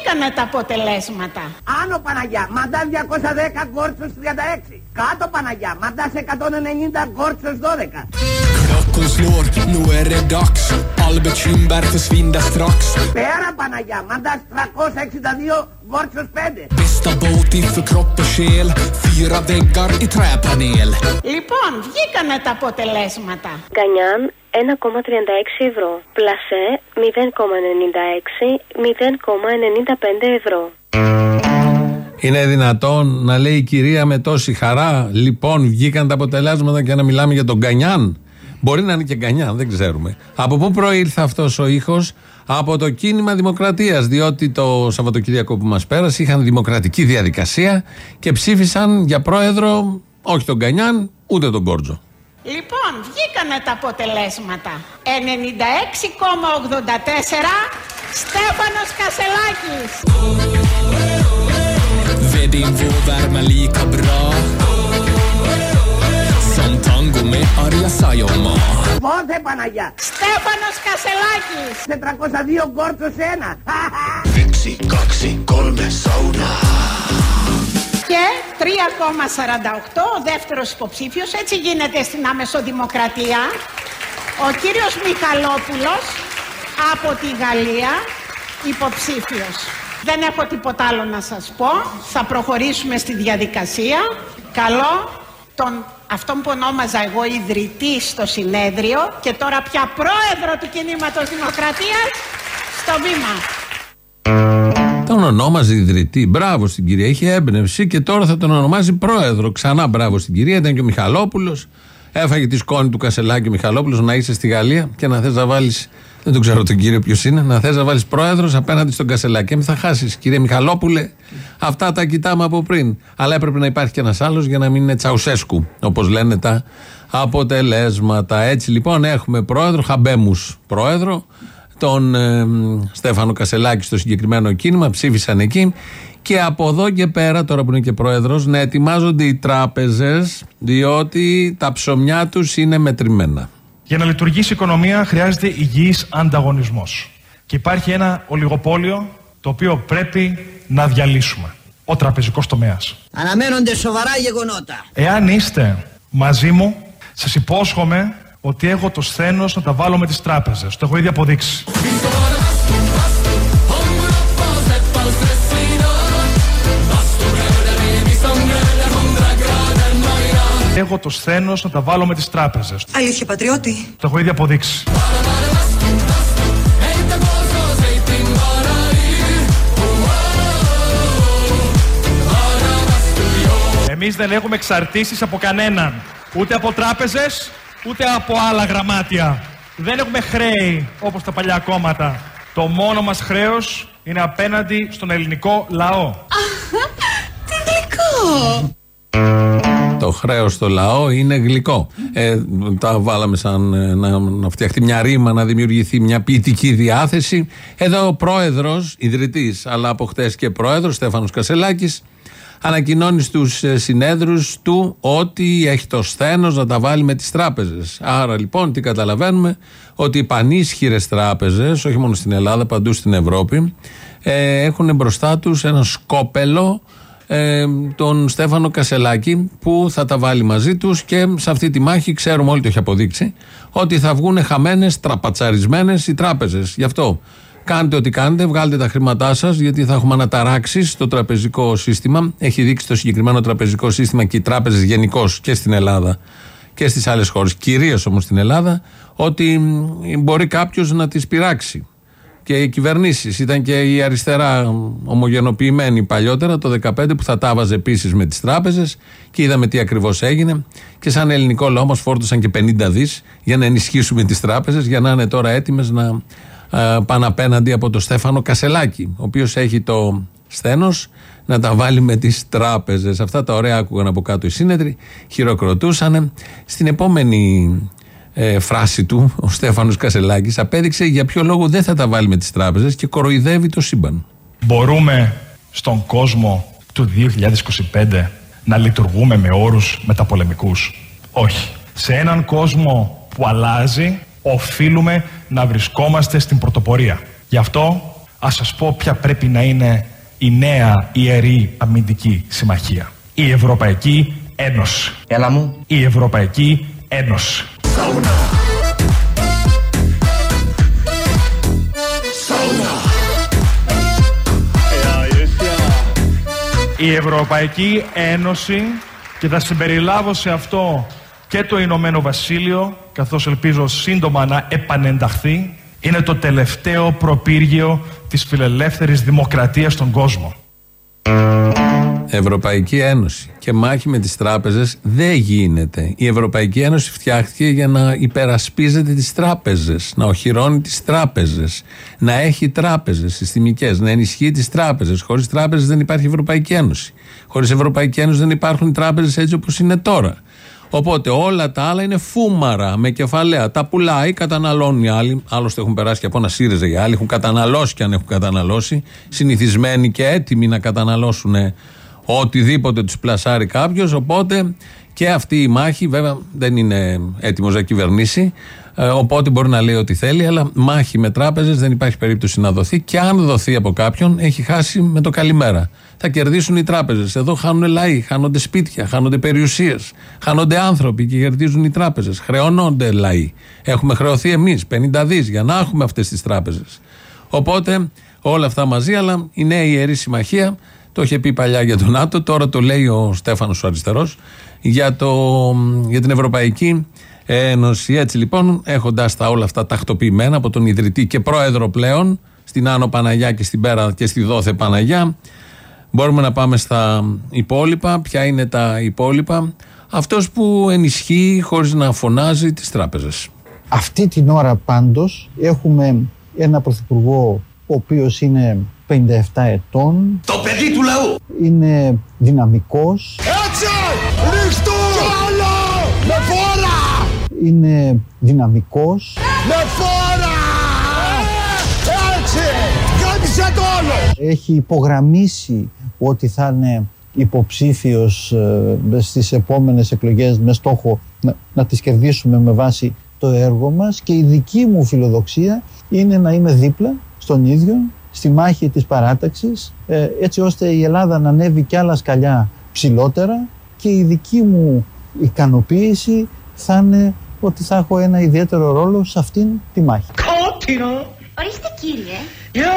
βγήκανε τα αποτελέσματα. Άνω Παναγιά, μαντάς 210 κόρτσος 36. Κάτω Παναγιά, μαντάς 190 κόρτσος 12. Klockan slår, nu är det dags All bekymmer försvinner strax Πέρα Παναγιά, μαντάς 362 κόρτσος 5. Bästa båt för kropp och själ Fyra väggar i träpanel Λοιπόν, βγήκανε τα αποτελέσματα. Γκανιάν 1,36 ευρώ. Πλασέ 0,96, 0,95 ευρώ. Είναι δυνατόν να λέει η κυρία με τόση χαρά, λοιπόν, βγήκαν τα αποτελέσματα και να μιλάμε για τον Γκανιάν; Μπορεί να είναι και Γκανιάν, δεν ξέρουμε. Από πού προήλθε αυτός ο ήχος, από το κίνημα Δημοκρατίας. Διότι το Σαββατοκύριακο που μας πέρασε είχαν δημοκρατική διαδικασία και ψήφισαν για πρόεδρο όχι τον Γκανιάν, ούτε τον Κόρτζο. Λοιπόν, βγήκανε τα αποτελέσματα. 96,84 Στέφανος Κασελάκης. Vedin får värma lika bra tango med Arja Saijonmaa Πότε Παναγιά, Στέφανος Κασελάκης. 402 κόρτσος 1. Yksi, kaksi, kolme saunaa Και 3,48 ο δεύτερος υποψήφιος. Έτσι γίνεται στην αμεσοδημοκρατία. Ο κύριος Μιχαλόπουλος από τη Γαλλία υποψήφιος. Δεν έχω τίποτα άλλο να σας πω. Θα προχωρήσουμε στη διαδικασία. Καλό τον αυτόν που ονόμαζα εγώ ιδρυτή στο συνέδριο και τώρα πια πρόεδρο του κινήματος Δημοκρατίας στο βήμα. Τον ονόμαζε ιδρυτή. Μπράβο στην κυρία. Είχε έμπνευση και τώρα θα τον ονομάζει πρόεδρο. Ξανά μπράβο στην κυρία. Ήταν και ο Μιχαλόπουλος. Έφαγε τη σκόνη του Κασελάκη ο Μιχαλόπουλος να είσαι στη Γαλλία και να θες να βάλεις. Δεν τον ξέρω τον κύριο ποιος είναι. Να θες να βάλεις πρόεδρος απέναντι στον Κασελάκη. Και θα χάσεις, κύριε Μιχαλόπουλε. Αυτά τα κοιτάμε από πριν. Αλλά έπρεπε να υπάρχει και ένας άλλος για να μην είναι Τσαουσέσκου. Όπως λένε τα αποτελέσματα. Έτσι λοιπόν έχουμε πρόεδρο, Χαμπέμους πρόεδρο τον ε, Στέφανο Κασελάκη στο συγκεκριμένο κίνημα, ψήφισαν εκεί. Και από εδώ και πέρα, τώρα που είναι και πρόεδρος, να ετοιμάζονται οι τράπεζες, διότι τα ψωμιά τους είναι μετρημένα. Για να λειτουργήσει η οικονομία χρειάζεται υγιής ανταγωνισμός. Και υπάρχει ένα ολιγοπόλιο το οποίο πρέπει να διαλύσουμε. Ο τραπεζικός τομέας. Αναμένονται σοβαρά γεγονότα. Εάν είστε μαζί μου, σας υπόσχομαι ότι έχω το σθένος να τα βάλω με τις τράπεζες. Το έχω ήδη αποδείξει. Έχω το σθένος να τα βάλω με τις τράπεζες. Αλήθεια πατριώτη; Το έχω ήδη αποδείξει. Εμείς δεν έχουμε εξαρτήσεις από κανέναν. Ούτε από τράπεζες, ούτε από άλλα γραμμάτια. Δεν έχουμε χρέη όπως τα παλιά κόμματα. Το μόνο μας χρέος είναι απέναντι στον ελληνικό λαό. Τι γλυκό. Το χρέος στο λαό είναι γλυκό. Ε, τα βάλαμε σαν ε, να, να φτιαχτεί μια ρήμα, να δημιουργηθεί μια ποιητική διάθεση. Εδώ ο πρόεδρος, ιδρυτής, αλλά από χτες και πρόεδρος, Στέφανος Κασελάκης, ανακοινώνει στους συνέδρους του ότι έχει το σθένος να τα βάλει με τις τράπεζες. Άρα λοιπόν, τι καταλαβαίνουμε, ότι οι πανίσχυρες τράπεζες, όχι μόνο στην Ελλάδα, παντού στην Ευρώπη, ε, έχουν μπροστά τους ένα σκόπελο ε, τον Στέφανο Κασελάκη που θα τα βάλει μαζί τους και σε αυτή τη μάχη ξέρουμε όλοι το έχει αποδείξει ότι θα βγουν χαμένες, τραπατσαρισμένες οι τράπεζες. Γι' αυτό κάντε ό,τι κάνετε, βγάλτε τα χρήματά σας γιατί θα έχουμε αναταράξεις στο τραπεζικό σύστημα. Έχει δείξει το συγκεκριμένο τραπεζικό σύστημα και οι τράπεζες γενικώ και στην Ελλάδα και στις άλλες χώρες, κυρίως όμως στην Ελλάδα, ότι μ, μπορεί κάποιος να τις πειράξει και οι κυβερνήσεις. Ήταν και η αριστερά ομογενοποιημένη παλιότερα, το 2015, που θα τα βάζε επίσης με τις τράπεζες και είδαμε τι ακριβώς έγινε. Και σαν ελληνικό λαό μας φόρτωσαν και 50 δις για να ενισχύσουμε τις τράπεζες, για να είναι τώρα έτοιμες να ε, πάνε απέναντι από το Στέφανο Κασελάκη, ο οποίος έχει το σθένος να τα βάλει με τις τράπεζες. Αυτά τα ωραία άκουγαν από κάτω οι σύνεδροι, χειροκροτούσαν. Στην επόμενη ε, φράση του, ο Στέφανος Κασελάκης απέδειξε για ποιο λόγο δεν θα τα βάλει με τις τράπεζες και κοροϊδεύει το σύμπαν. Μπορούμε στον κόσμο του 2025 να λειτουργούμε με όρους μεταπολεμικούς. Όχι. Σε έναν κόσμο που αλλάζει, οφείλουμε να βρισκόμαστε στην πρωτοπορία. Γι' αυτό ας σας πω ποια πρέπει να είναι η νέα ιερή αμυντική συμμαχία. Η Ευρωπαϊκή Ένωση. Έλα μου. Η Ευρωπαϊκή Ένωση. Η Ευρωπαϊκή Ένωση και θα συμπεριλάβω σε αυτό και το Ηνωμένο Βασίλειο καθώς ελπίζω σύντομα να επανενταχθεί είναι το τελευταίο προπύργιο της φιλελεύθερης δημοκρατίας στον κόσμο. Ευρωπαϊκή Ένωση και μάχη με τις τράπεζες δεν γίνεται. Η Ευρωπαϊκή Ένωση φτιάχτηκε για να υπερασπίζεται τις τράπεζες, να οχυρώνει τις τράπεζες, να έχει τράπεζες συστημικές, να ενισχύει τις τράπεζες. Χωρίς τράπεζες δεν υπάρχει Ευρωπαϊκή Ένωση. Χωρίς Ευρωπαϊκή Ένωση δεν υπάρχουν οι τράπεζες έτσι όπως είναι τώρα. Οπότε όλα τα άλλα είναι φούμαρα με κεφαλαία. Τα πουλάει, καταναλώνουν οι άλλοι. Άλλωστε έχουν περάσει και από ένα ΣΥΡΙΖΑ οι άλλοι. Έχουν καταναλώσει και αν έχουν καταναλώσει. Συνηθισμένοι και έτοιμοι να καταναλώσουν οτιδήποτε τους πλασάρει κάποιος. Οπότε και αυτή η μάχη, βέβαια δεν είναι έτοιμος να κυβερνήσει. ε, Οπότε μπορεί να λέει ό,τι θέλει, αλλά μάχη με τράπεζες δεν υπάρχει περίπτωση να δοθεί. Και αν δοθεί από κάποιον, έχει χάσει με το καλημέρα. Θα κερδίσουν οι τράπεζες. Εδώ χάνουν λαοί, χάνονται σπίτια, χάνονται περιουσίες, χάνονται άνθρωποι και κερδίζουν οι τράπεζες. Χρεώνονται λαοί. Έχουμε χρεωθεί εμείς 50 δις για να έχουμε αυτές τις τράπεζες. Οπότε όλα αυτά μαζί, αλλά η νέα ιερή συμμαχία το είχε πει παλιά για τον ΝΑΤΟ, τώρα το λέει ο Στέφανος ο Αριστερός για, το, για την Ευρωπαϊκή Ένωση. Έτσι λοιπόν, έχοντας τα όλα αυτά τακτοποιημένα από τον ιδρυτή και πρόεδρο πλέον, στην Άνω Παναγιά και στην Πέρα και στη Δόθε Παναγιά, μπορούμε να πάμε στα υπόλοιπα. Ποια είναι τα υπόλοιπα, αυτός που ενισχύει χωρίς να φωνάζει τις τράπεζες. Αυτή την ώρα πάντως έχουμε ένα πρωθυπουργό ο οποίος είναι 57 ετών, Το παιδί του λαού. είναι δυναμικός, Έτσι! Ρίχτω! Κι άλλο! Με φόρα! είναι δυναμικός, Με φόρα! Έτσι! Κράτησε το όλο! έχει υπογραμμίσει ότι θα είναι υποψήφιος ε, στις επόμενες εκλογές με στόχο να, να τις κερδίσουμε με βάση το έργο μας και η δική μου φιλοδοξία είναι να είμαι δίπλα στον ίδιο στη μάχη της παράταξης ε, έτσι ώστε η Ελλάδα να ανέβει κι άλλα σκαλιά ψηλότερα και η δική μου ικανοποίηση θα είναι ότι θα έχω ένα ιδιαίτερο ρόλο σε αυτήν τη μάχη. Κόπινο! Ορίστε κύριε. Για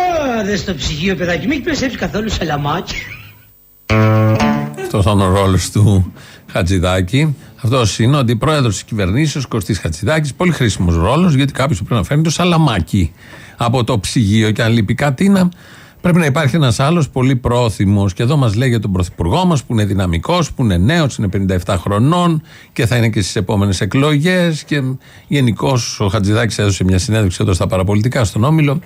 δες στο ψυγείο, παιδάκι, μην έχεις περισσέψει καθόλου σαλαμάκι. Αυτός ήταν ο ρόλος του Χατζηδάκη. Αυτό είναι ο αντιπρόεδρος της κυβερνήσεως Κωστής Χατζηδάκη. Πολύ χρήσιμος ρόλος, γιατί κάποιος πρέπει να φέρνει το σαλαμάκι από το ψυγείο. Και αν λείπει κάτι, να, πρέπει να υπάρχει ένας άλλος πολύ πρόθυμος. Και εδώ μας λέει για τον πρωθυπουργό μας που είναι δυναμικός, που είναι νέος, είναι 57 χρονών και θα είναι και στις επόμενες εκλογές. Και γενικώς ο Χατζηδάκη έδωσε μια συνέντευξη εδώ στα παραπολιτικά στον Όμιλο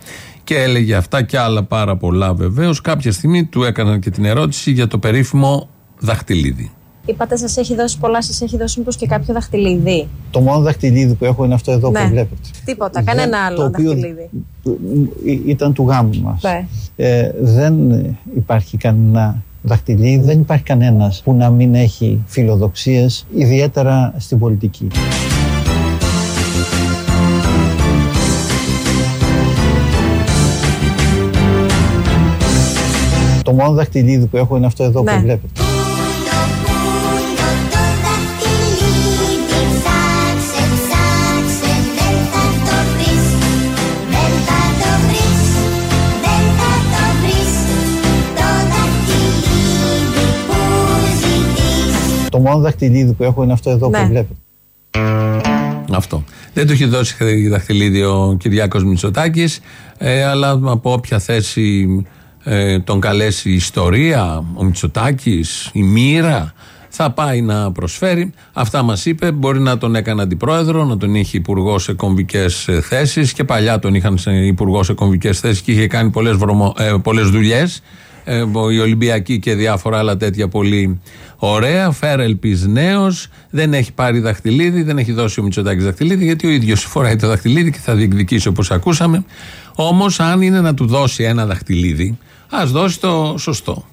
και έλεγε αυτά και άλλα πάρα πολλά βεβαίως. Κάποια στιγμή του έκαναν και την ερώτηση για το περίφημο δαχτυλίδι. Είπατε σας έχει δώσει πολλά, σας έχει δώσει μήπως και κάποιο δαχτυλίδι; Το μόνο δαχτυλίδι που έχω είναι αυτό εδώ Ναι. που βλέπετε. Τίποτα, Δεν- κανένα άλλο το οποίο δαχτυλίδι. ε, ήταν του γάμου μας. Ναι. Ε, δεν υπάρχει κανένα δαχτυλίδι, δεν υπάρχει κανένας που να μην έχει φιλοδοξίες, ιδιαίτερα στην πολιτική. Το μόνο δαχτυλίδι που έχω είναι αυτό εδώ Ναι. που βλέπετε. Το μόνο δαχτυλίδι που έχω είναι αυτό εδώ Ναι. που βλέπετε. Αυτό. Δεν του έχει δώσει δαχτυλίδι ο Κυριάκος Μητσοτάκης, ε, αλλά από όποια θέση ε, τον καλέσει η ιστορία, ο Μητσοτάκης, η μοίρα, θα πάει να προσφέρει. Αυτά μας είπε. Μπορεί να τον έκανε αντιπρόεδρο, να τον είχε υπουργό σε κομβικές ε, θέσεις και παλιά τον είχαν σε υπουργό σε κομβικές θέσεις και είχε κάνει πολλές, βρωμο, ε, πολλές δουλειές. Ε, η Ολυμπιακή και διάφορα άλλα τέτοια πολύ ωραία. Φέρελπη νέος, δεν έχει πάρει δαχτυλίδι, δεν έχει δώσει ο Μητσοτάκης δαχτυλίδι, γιατί ο ίδιος φοράει το δαχτυλίδι και θα διεκδικήσει όπως ακούσαμε. Όμως, αν είναι να του δώσει ένα δαχτυλίδι, ας δώσει το σωστό.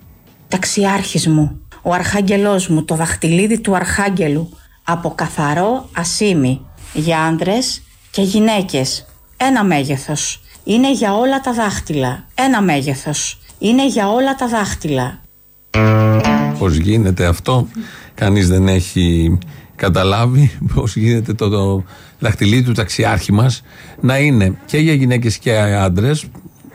Ταξιάρχης μου, ο αρχάγγελός μου, το δαχτυλίδι του αρχάγγελου, από καθαρό ασίμι, για άντρες και γυναίκες, ένα μέγεθος. Είναι για όλα τα δάχτυλα. Ένα μέγεθος. Είναι για όλα τα δάχτυλα. Πώς γίνεται αυτό, κανείς δεν έχει καταλάβει πώς γίνεται το, το δαχτυλίδι του ταξιάρχη μας να είναι και για γυναίκες και άντρες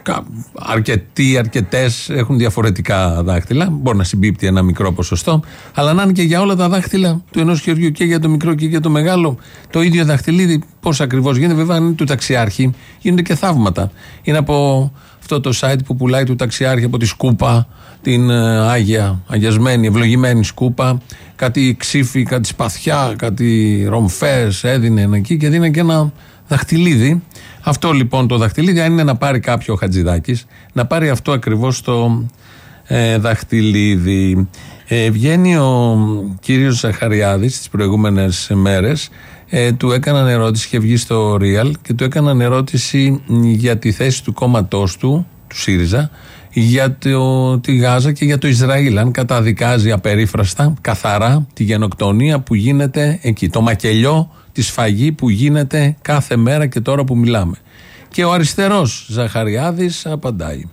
κα- αρκετοί, αρκετές έχουν διαφορετικά δάχτυλα. Μπορεί να συμπίπτει ένα μικρό ποσοστό, αλλά να είναι και για όλα τα δάχτυλα του ενός χεριού και για το μικρό και για το μεγάλο το ίδιο δαχτυλίδι. Πώς ακριβώς γίνεται, βέβαια, αν είναι του ταξιάρχη, γίνονται και θαύματα. Είναι από αυτό το site που πουλάει του ταξιάρχη από τη Σκούπα, την ε, Άγια, αγιασμένη, ευλογημένη Σκούπα. Κάτι ξύφι, κάτι σπαθιά, κάτι ρομφές έδινε εκεί και δίνει και ένα δαχτυλίδι. Αυτό λοιπόν το δαχτυλίδι, αν είναι να πάρει κάποιο Χατζηδάκης, να πάρει αυτό ακριβώς το ε, δαχτυλίδι. Ε, βγαίνει ο κύριος Ζαχαριάδης τις προηγούμενες μέρες ε, του έκαναν ερώτηση, είχε βγει στο Real και του έκαναν ερώτηση για τη θέση του κόμματός του, του ΣΥΡΙΖΑ, για το, τη Γάζα και για το Ισραήλ. Αν καταδικάζει απερίφραστα, καθαρά, τη γενοκτονία που γίνεται εκεί. Το μακελιό, τη σφαγή που γίνεται κάθε μέρα και τώρα που μιλάμε. Και ο αριστερός Ζαχαριάδης απαντάει.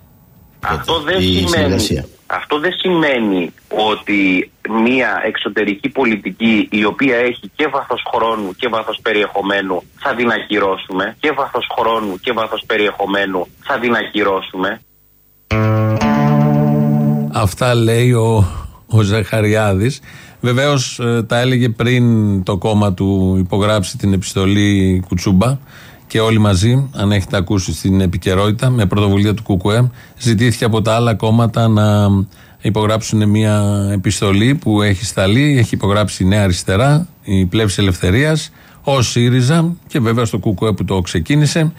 Αυτό δεν, η σημαίνει, συνεργασία. Αυτό δεν σημαίνει ότι μια εξωτερική πολιτική η οποία έχει και βάθος χρόνου και βάθος περιεχομένου θα την ακυρώσουμε και βάθος χρόνου και βάθος περιεχομένου θα την ακυρώσουμε. Αυτά λέει ο, ο Ζαχαριάδης. Βεβαίως τα έλεγε πριν το κόμμα του υπογράψει την επιστολή Κουτσούμπα και όλοι μαζί, αν έχετε ακούσει στην επικαιρότητα, με πρωτοβουλία του ΚΚΕ, ζητήθηκε από τα άλλα κόμματα να υπογράψουν μια επιστολή που έχει σταλεί, έχει υπογράψει η Νέα Αριστερά, η Πλεύση Ελευθερίας, ο ΣΥΡΙΖΑ και βέβαια στο ΚΚΕ που το ξεκίνησε.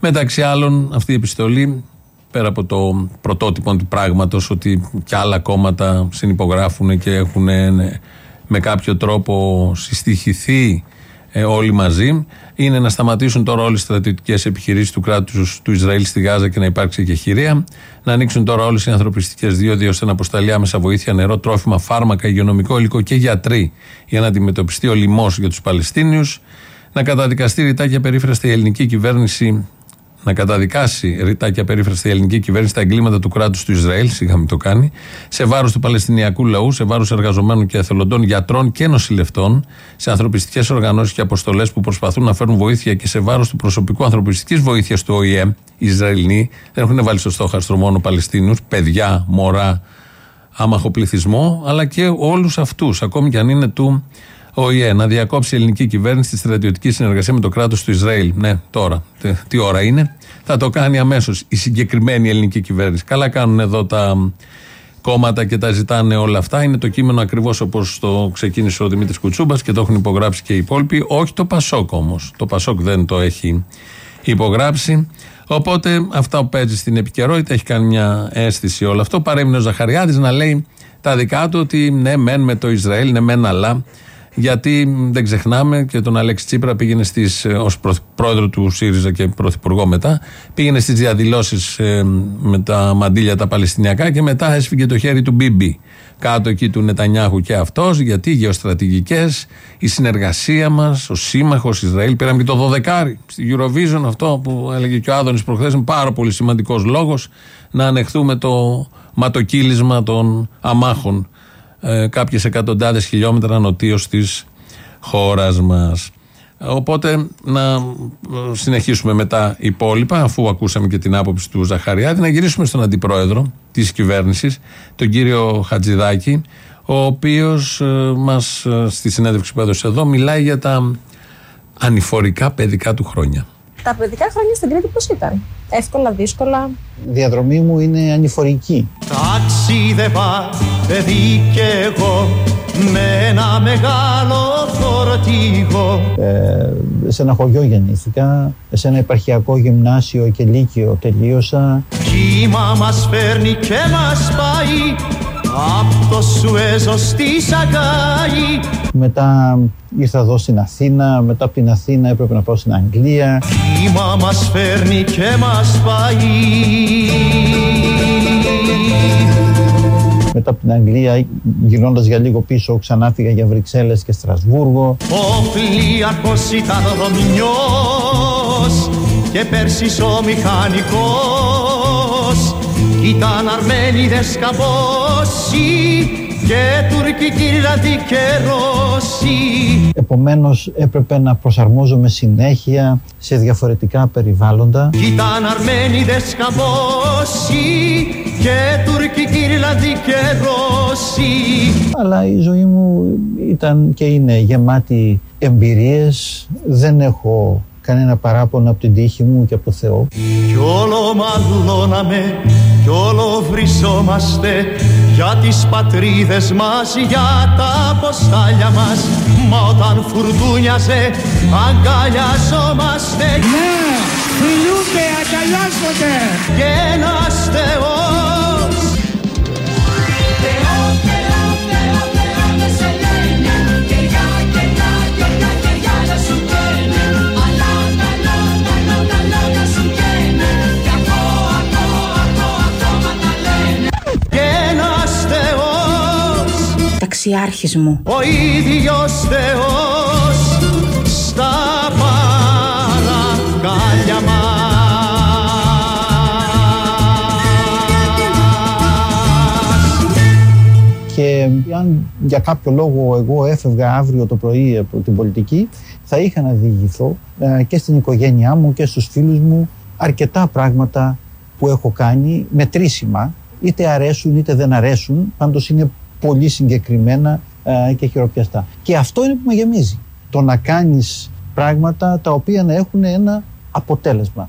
Μεταξύ άλλων, αυτή η επιστολή πέρα από το πρωτότυπο του πράγματο ότι και άλλα κόμματα συνυπογράφουν και έχουν ε, ναι, με κάποιο τρόπο συστοιχηθεί ε, όλοι μαζί, είναι να σταματήσουν τώρα όλες τις στρατιωτικές επιχειρήσεις του κράτους του Ισραήλ στη Γάζα και να υπάρξει και χειρία, να ανοίξουν τώρα όλες οι ανθρωπιστικές δίωδοι ώστε να αποσταλεί άμεσα βοήθεια, νερό, τρόφιμα, φάρμακα, υγειονομικό υλικό και γιατροί για να αντιμετωπιστεί ο λοιμός για τους Παλαιστίνιους, να καταδικαστεί ρητά και περίφραστα η ελληνική κυβέρνηση να καταδικάσει ρητά και απερίφραστα η ελληνική κυβέρνηση τα εγκλήματα του κράτους του Ισραήλ, σιγά μην το κάνει, σε βάρος του Παλαιστινιακού λαού, σε βάρος εργαζομένων και εθελοντών, γιατρών και νοσηλευτών, σε ανθρωπιστικές οργανώσεις και αποστολές που προσπαθούν να φέρουν βοήθεια και σε βάρος του προσωπικού ανθρωπιστικής βοήθειας του ΟΗΕ. Οι Ισραηλοί δεν έχουν βάλει στο στόχαστρο μόνο Παλαιστίνους, παιδιά, μωρά, άμαχο πληθυσμό, αλλά και όλους αυτούς, ακόμη και αν είναι του ΟΗΕ να διακόψει η ελληνική κυβέρνηση τη στρατιωτική συνεργασία με το κράτος του Ισραήλ. Ναι, τώρα. Τι, τι ώρα είναι. Θα το κάνει αμέσως η συγκεκριμένη ελληνική κυβέρνηση. Καλά κάνουν εδώ τα κόμματα και τα ζητάνε όλα αυτά. Είναι το κείμενο ακριβώς όπως το ξεκίνησε ο Δημήτρης Κουτσούμπας και το έχουν υπογράψει και οι υπόλοιποι. Όχι το Πασόκ όμως. Το Πασόκ δεν το έχει υπογράψει. Οπότε αυτά που παίζει στην επικαιρότητα έχει κάνει μια αίσθηση όλο αυτό. Παρέμεινε ο Ζαχαριάδης να λέει τα δικά του ότι ναι, μεν με το Ισραήλ, ναι, μεν αλλά. Γιατί δεν ξεχνάμε και τον Αλέξη Τσίπρα πήγαινε στις, ως πρόεδρο του ΣΥΡΙΖΑ και πρωθυπουργό μετά, πήγαινε στις διαδηλώσεις ε, με τα μαντίλια τα Παλαιστινιακά και μετά έσφυγε το χέρι του Μπίμπι. Κάτω εκεί του Νετανιάχου και αυτός, γιατί οι γεωστρατηγικές, η συνεργασία μας, ο σύμμαχος Ισραήλ, πήραμε και το 12 στη Eurovision αυτό που έλεγε και ο Άδωνης προχθές, είναι πάρα πολύ σημαντικός λόγος να ανεχθούμε το ματοκύλισμα των αμάχων ε, κάποιες εκατοντάδες χιλιόμετρα νοτίως της χώρας μας. Οπότε να ε, συνεχίσουμε με τα υπόλοιπα αφού ακούσαμε και την άποψη του Ζαχαριάδη να γυρίσουμε στον αντιπρόεδρο της κυβέρνησης τον κύριο Χατζηδάκη ο οποίος ε, μας ε, στη συνέντευξη που έδωσε εδώ μιλάει για τα ανηφορικά παιδικά του χρόνια. Τα παιδικά χρόνια στην Κρήτη πώς ήταν; Εύκολα, δύσκολα; Η διαδρομή μου είναι ανηφορική. Ταξίδευα παιδί και εγώ με ένα μεγάλο φορτίγο Ε, σε ένα χωριό γεννήθηκα, σε ένα επαρχιακό γυμνάσιο και λύκειο τελείωσα. Κύμα μας φέρνει και μας πάει Απ' το Σουέζο στη Σαγκάη Μετά ήρθα εδώ στην Αθήνα, μετά από την Αθήνα έπρεπε να πάω στην Αγγλία. Κύμα μας φέρνει και μας πάει Μετά από την Αγγλία, γυρνώντας για λίγο πίσω, ξανά φύγα για Βρυξέλλες και Στρασβούργο. Ο πλοίαρχος ήταν δομνιός και πέρσις ο μηχανικός ήταν Αρμένιδες καμπόσοι και τουρκική Ιρλανδοί και Ρώσοι Επομένως έπρεπε να προσαρμόζομαι συνέχεια σε διαφορετικά περιβάλλοντα. Ήταν Αρμένιδες καμπόσοι και τουρκική Ιρλανδοί και Ρώσοι Αλλά η ζωή μου ήταν και είναι γεμάτη εμπειρίες. Δεν έχω κανένα παράπονο από την τύχη μου και από το Θεό. Κι όλο μαλώναμε κι όλο βριζόμαστε για τις πατρίδες μας, για τα ποστάλια μας. Μα όταν φουρτούνιαζε αγκαλιαζόμαστε. Ναι, φιλούνται, αγκαλιάζονται. Και ένας Θεός Θεός Ταξιάρχης μου. Ο ίδιος Θεός στα παρακάλια μας Και αν για κάποιο λόγο εγώ έφευγα αύριο το πρωί από την πολιτική, θα είχα να διηγηθώ ε, και στην οικογένειά μου και στους φίλους μου αρκετά πράγματα που έχω κάνει μετρήσιμα, είτε αρέσουν είτε δεν αρέσουν, πάντως είναι πολύ συγκεκριμένα ε, και χειροπιαστά. Και αυτό είναι που με γεμίζει. Το να κάνεις πράγματα τα οποία να έχουν ένα αποτέλεσμα.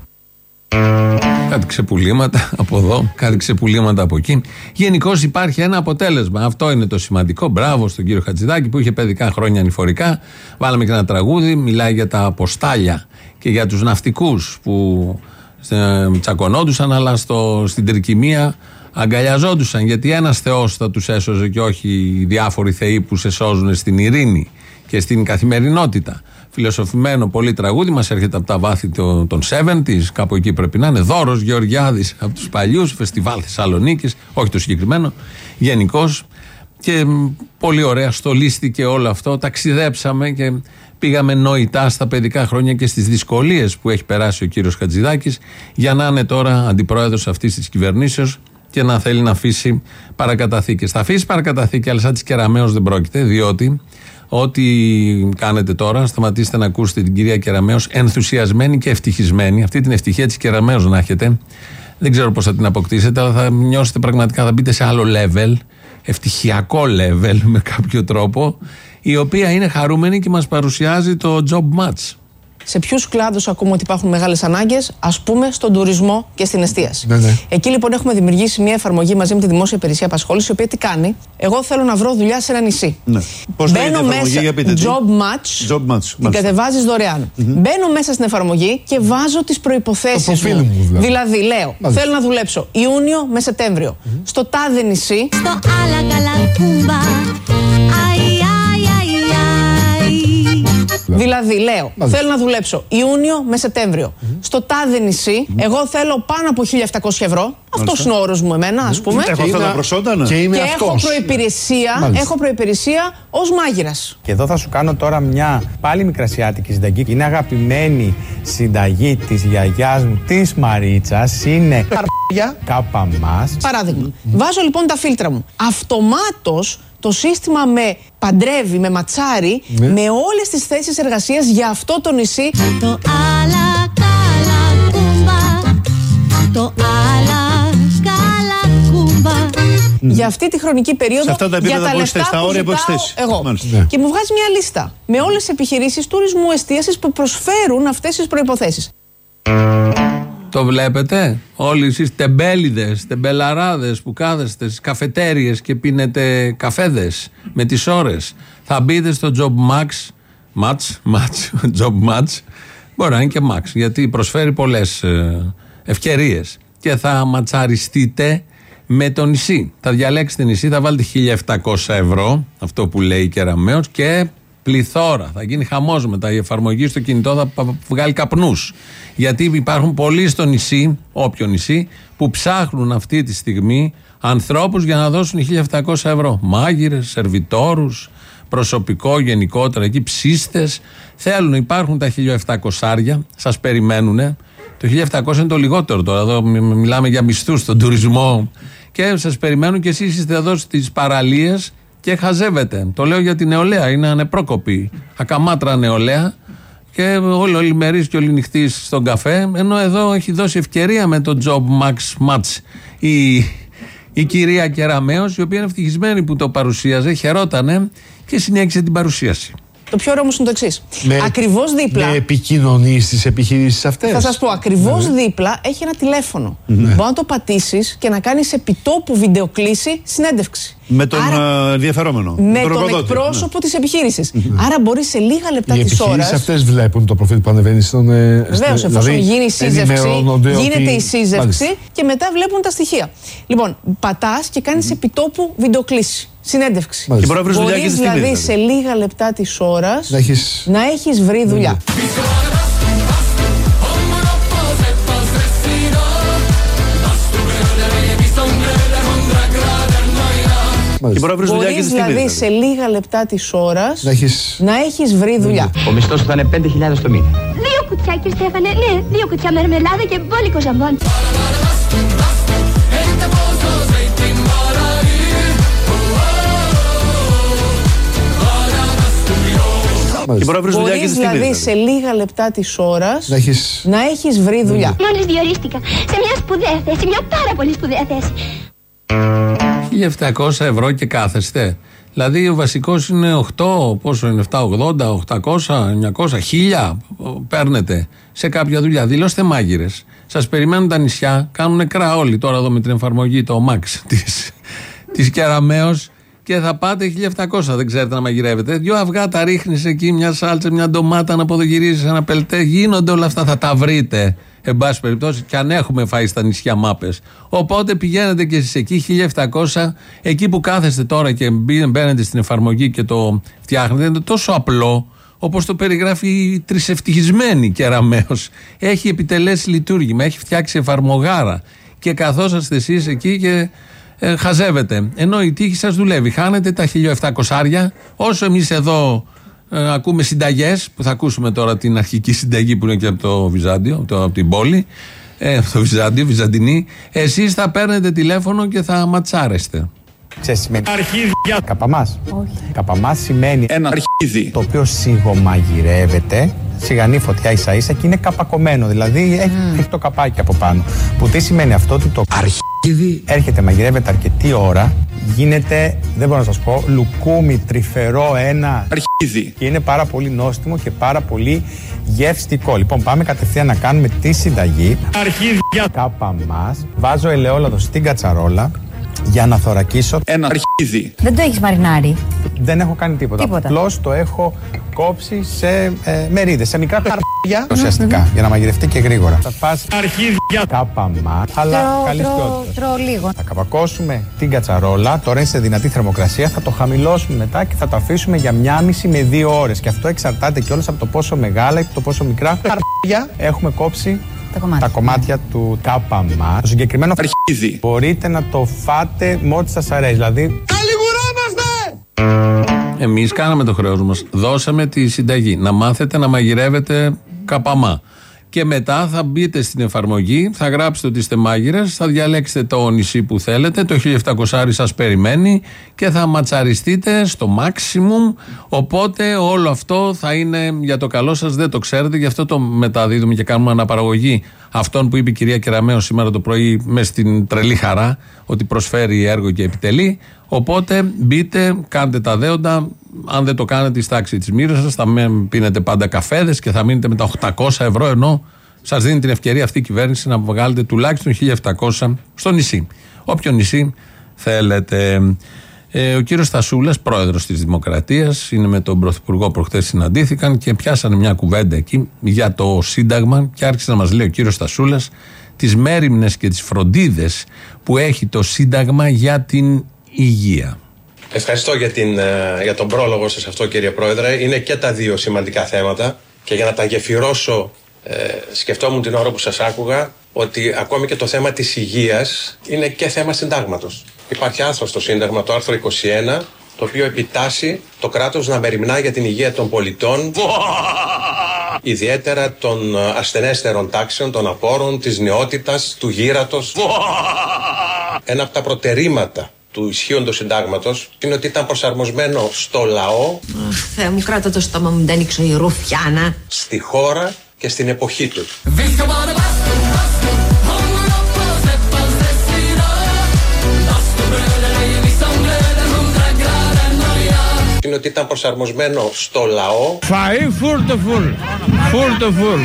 Κάτι ξεπουλήματα από εδώ, κάτι ξεπουλήματα από εκεί. Γενικώς υπάρχει ένα αποτέλεσμα. Αυτό είναι το σημαντικό. Μπράβο στον κύριο Χατζηδάκη που είχε παιδικά χρόνια ανηφορικά. Βάλαμε και ένα τραγούδι. Μιλάει για τα αποστάλια και για τους ναυτικούς που ε, τσακωνόντουσαν, αλλά στο, στην τρικυμία αγκαλιαζόντουσαν. Γιατί ένας Θεός θα τους έσωζε και όχι οι διάφοροι θεοί που σε σώζουν στην ειρήνη και στην καθημερινότητα. Φιλοσοφημένο πολύ τραγούδι, μας έρχεται από τα βάθη των, των 70s, κάπου εκεί πρέπει να είναι. Δώρος Γεωργιάδης από τους παλιούς, φεστιβάλ Θεσσαλονίκης, όχι το συγκεκριμένο, γενικώ. Και μ, πολύ ωραία, στολίστηκε όλο αυτό. Ταξιδέψαμε και πήγαμε νοητά στα παιδικά χρόνια και στις δυσκολίες που έχει περάσει ο κύριος Χατζηδάκης για να είναι τώρα αντιπρόεδρος αυτής της κυβερνήσεως και να θέλει να αφήσει παρακαταθήκες. Θα αφήσει παρακαταθήκη, αλλά σαν της Κεραμαίο δεν πρόκειται, διότι ό,τι κάνετε τώρα, σταματήστε να ακούσετε την κυρία Κεραμαίο ενθουσιασμένη και ευτυχισμένη. Αυτή την ευτυχία της Κεραμαίο να έχετε. Δεν ξέρω πώς θα την αποκτήσετε, αλλά θα νιώσετε πραγματικά, θα μπείτε σε άλλο level, ευτυχιακό level με κάποιο τρόπο, η οποία είναι χαρούμενη και μας παρουσιάζει το job match. Σε ποιους κλάδους ακούμε ότι υπάρχουν μεγάλες ανάγκες, ας πούμε στον τουρισμό και στην εστίαση. Ναι, ναι. Εκεί λοιπόν έχουμε δημιουργήσει μια εφαρμογή μαζί με τη Δημόσια Υπηρεσία Απασχόλησης, η οποία τι κάνει; Εγώ θέλω να βρω δουλειά σε ένα νησί. Ναι. Πώς λέγεται η Μπαίνω εφαρμογή, μέσα. για πείτε τι; Job match. Job match. Την μάλιστα. κατεβάζεις δωρεάν. Μπαίνω μέσα στην εφαρμογή και βάζω τις προποθέσει Το προφίλ μου, δηλαδή. Δηλαδή, λέω, Μάλιστα. θέλω να δουλέψω Ιούνιο με σεπτεμβριο Στο τάδε νησί. Στο άλλα καλά Δηλαδή, λέω, Μάλιστα. θέλω να δουλέψω Ιούνιο με σεπτεμβριο Στο τάδε νησί, εγώ θέλω πάνω από 1.700 ευρώ. Αυτός Μάλιστα. είναι ο όρος μου, εμένα, ας πούμε. Έχω αυτά τα προσόντα, ναι. Και έχω προϋπηρεσία, Μάλιστα. έχω προϋπηρεσία ως μάγειρας. Και εδώ θα σου κάνω τώρα μια πάλι μικρασιάτικη συνταγή. Είναι αγαπημένη συνταγή της γιαγιάς μου, της Μαρίτσας. Είναι κάπα μας. Παράδειγμα. Βάζω λοιπόν τα φίλτρα μου. Αυτομάτως το σύστημα με παντρεύει, με ματσάρει Ναι. με όλες τις θέσεις εργασίας για αυτό το νησί. Το άλλα καλά κούμπα. Το άλλα καλά κούμπα. Για αυτή τη χρονική περίοδο. Σε αυτά τα επίπεδα για τα που έχεις λεφτά θέσει, τα που όρια που έχεις ζητάω θέσει. Εγώ. Μάλιστα. Ναι. Και μου βγάζει μια λίστα με όλες τις επιχειρήσεις τουρισμού εστίασης που προσφέρουν αυτές τις προϋποθέσεις. Το βλέπετε; Όλοι εσείς τεμπέλιδες, τεμπελαράδες που κάθεστε στις καφετέριες και πίνετε καφέδες με τις ώρες. Θα μπείτε στο Job Max, Match, Match, Job Match, μπορεί να είναι και Max, γιατί προσφέρει πολλές ε, ευκαιρίες και θα ματσαριστείτε με το νησί. Θα διαλέξετε νησί, θα βάλετε 1700 ευρώ, αυτό που λέει η Κεραμέως και πληθώρα. Θα γίνει χαμός μετά. Η εφαρμογή στο κινητό θα πα- βγάλει καπνούς. Γιατί υπάρχουν πολλοί στο νησί, όποιο νησί, που ψάχνουν αυτή τη στιγμή ανθρώπους για να δώσουν 1700 ευρώ. Μάγειρες, σερβιτόρους, προσωπικό γενικότερα εκεί, ψήστε. Θέλουν, υπάρχουν τα 1700 άρια, σας περιμένουν. Το Το 1700 είναι το λιγότερο τώρα. Εδώ μι- μι- μιλάμε για μισθούς στον τουρισμό. Και σας περιμένουν και εσείς είστε εδώ στις παραλίες και χαζεύετε. Το λέω για την νεολαία. Είναι ανεπρόκοπη. Ακαμάτρα νεολαία. Και όλοι όλοι μερεί και όλοι νυχτή στον καφέ. Ενώ εδώ έχει δώσει ευκαιρία με το Job Max Match η, η κυρία Κεραμέως, η οποία είναι ευτυχισμένη που το παρουσίαζε, χαιρότανε και συνέχισε την παρουσίαση. Το πιο ωραίο όμω είναι το εξής. Ακριβώς δίπλα. Με επικοινωνείς στι επιχειρήσεις αυτές; Θα σας πω, ακριβώς δίπλα έχει ένα τηλέφωνο. Ναι. Μπορεί να το πατήσεις και να κάνεις επιτόπου βιντεοκλήση συνέντευξη. Με τον Άρα- ε, ενδιαφερόμενο. Με τον εργοδότη, εκπρόσωπο της επιχείρησης. Άρα μπορεί σε λίγα λεπτά Ναι. Οι της ώρα. επιχειρήσει αυτές βλέπουν το προφίλ που ανεβαίνει στον. ε, Βεβαίως, στην- εφόσον δηλαδή, γίνει η σύζευξη, ενημερώνονται γίνεται ότι- η σύζευξη Μάλιστα. και μετά βλέπουν τα στοιχεία. Λοιπόν, πατάς και κάνεις επιτόπου βιντεοκλήση. Συνέντευξη. Μάλιστα. Και μπορεί να βρεις δουλειά Μπορείς και τη στιγμή, δηλαδή δηλαδή. σε λίγα λεπτά της ώρας Να έχεις- να έχεις βρει δουλειά. Και μπορεί να βρεις δουλειά και Μπορείς τη στιγμή. δηλαδή δηλαδή. σε λίγα λεπτά της ώρας Να έχεις- να έχεις βρει δουλειά. Ο μισθός θα είναι 5.000 το μήνα. Δύο κουτιά, κύριε Στέφανε. Ναι, δύο κουτιά μερμελάδα και μπόλικο ζαμπόν. Και μπορεί να βρεις δουλειά και τη Μπορείς στιγμή. δηλαδή δηλαδή. σε λίγα λεπτά της ώρας Να έχεις- να έχεις βρει δουλειά. Μόλις διορίστηκα σε μια σπουδαία θέση, μια πάρα πολύ σπουδαία θέση. 1700 ευρώ και κάθεστε. Δηλαδή ο βασικός είναι 8, πόσο είναι, 780, 800, 900, 1000 παίρνετε σε κάποια δουλειά. Δηλώστε μάγειρες. Σας περιμένουν τα νησιά, κάνουν νεκρά όλοι τώρα εδώ με την εφαρμογή το Max της, της Κεραμέως και θα πάτε 1700. Δεν ξέρετε να μαγειρεύετε. Δυο αυγά τα ρίχνεις εκεί, μια σάλτσα, μια ντομάτα να αποδογυρίζει ένα πελτέ. Γίνονται όλα αυτά, θα τα βρείτε. Εν πάση περιπτώσει, και αν έχουμε φάει στα νησιά μάπες. Οπότε πηγαίνετε και εσείς εκεί, 1700, εκεί που κάθεστε τώρα και μπει- μπαίνετε στην εφαρμογή και το φτιάχνετε. Είναι τόσο απλό, όπως το περιγράφει η τρισευτυχισμένη Κεραμέως. Έχει επιτελέσει λειτουργήμα, έχει φτιάξει εφαρμογάρα. Και καθόσαστε εσείς εκεί και ε, χαζεύετε. Ενώ η τύχη σας δουλεύει. Χάνετε τα 1700 όσο εμείς εδώ ε, ακούμε συνταγές, που θα ακούσουμε τώρα την αρχική συνταγή που είναι και από το Βυζάντιο, το, από την πόλη, ε, από το Βυζάντιο, Βυζαντινή, εσείς θα παίρνετε τηλέφωνο και θα ματσάρεστε. Ξέρεις, σημαίνει; Αρχίδια. Καπαμάς. Όχι. Καπαμάς σημαίνει ένα αρχίδι. Το οποίο σιγομαγειρεύεται, σιγανή φωτιά ίσα ίσα και είναι καπακωμένο. Δηλαδή έχει, έχει το καπάκι από πάνω. Που τι σημαίνει αυτό ότι το αρχίδι έρχεται, μαγειρεύεται αρκετή ώρα, γίνεται, δεν μπορώ να σας πω, λουκούμι, τρυφερό, ένα αρχίδι. Και είναι πάρα πολύ νόστιμο και πάρα πολύ γευστικό. Λοιπόν, πάμε κατευθείαν να κάνουμε τη συνταγή. Αρχίδια. Καπαμάς. Βάζω ελαιόλαδο στην κατσαρόλα για να θωρακίσω ένα αρχίδι. Δεν το έχεις μαρινάρει. Δεν έχω κάνει τίποτα. Τίποτα. Απλώς το έχω κόψει σε ε, μερίδες, σε μικρά καρδιά. Ουσιαστικά, για να μαγειρευτεί και γρήγορα. Θα πας αρχίδια κάπαμα, αλλά Τρώω, καλής τρώω, ποιότητας. τρώω λίγο. Θα καπακώσουμε την κατσαρόλα, τώρα είναι σε δυνατή θερμοκρασία, θα το χαμηλώσουμε μετά και θα το αφήσουμε για μία μισή με δύο ώρες. Και αυτό εξαρτάται κιόλας από το πόσο μεγάλα ή το πόσο μικρά καρδιά έχουμε κόψει Τα κομμάτια. τα κομμάτια του κάπαμα. Το συγκεκριμένο αρχίδι μπορείτε να το φάτε με ό,τι σας αρέσει. Δηλαδή, Εμείς κάναμε το χρέος μας. Δώσαμε τη συνταγή. Να μάθετε να μαγειρεύετε καπαμά. Και μετά θα μπείτε στην εφαρμογή, θα γράψετε ότι είστε μάγειρες, θα διαλέξετε το νησί που θέλετε, το 1700 σας περιμένει και θα ματσαριστείτε στο maximum. Οπότε όλο αυτό θα είναι για το καλό σας, δεν το ξέρετε, γι' αυτό το μεταδίδουμε και κάνουμε αναπαραγωγή αυτών που είπε η κυρία Κεραμέο σήμερα το πρωί μες στην τρελή χαρά ότι προσφέρει έργο και επιτελεί. Οπότε μπείτε, κάντε τα δέοντα. Αν δεν το κάνετε, στη τάξη της μοίρας σας, θα με- πίνετε πάντα καφέδες και θα μείνετε με τα 800 ευρώ ενώ σας δίνει την ευκαιρία αυτή η κυβέρνηση να βγάλετε τουλάχιστον 1700 στο νησί. Όποιο νησί θέλετε. Ε, ο κύριος Στασούλας, πρόεδρος της Δημοκρατίας, είναι με τον Πρωθυπουργό προχθές συναντήθηκαν και πιάσανε μια κουβέντα εκεί για το Σύνταγμα και άρχισε να μας λέει ο κύριος Στασούλας τις μέρημνες και τις φροντίδες που έχει το Σύνταγμα για την υγεία. Ευχαριστώ για, την, ε, για τον πρόλογο σας αυτό κύριε Πρόεδρε. Είναι και τα δύο σημαντικά θέματα και για να τα γεφυρώσω ε, σκεφτόμουν την ώρα που σας άκουγα ότι ακόμη και το θέμα της υγείας είναι και θέμα συντάγματος. Υπάρχει άρθρος στο Σύνταγμα, το άρθρο 21, το οποίο επιτάσσει το κράτος να μεριμνά για την υγεία των πολιτών ιδιαίτερα των ε, ασθενέστερων τάξεων, των απόρων, της νεότητας, του γύρατος. Ένα από τα προτερήματα του ισχύοντος συντάγματος είναι ότι ήταν προσαρμοσμένο στο λαό, Αχ, Θεέ μου, κράτα το στόμα μου, δεν ανοίξω η ρουφιάνα. στη χώρα και στην εποχή του. Είναι ότι ήταν προσαρμοσμένο στο λαό, Φαΐ φουλ το φουλ. Φουλ το φουλ.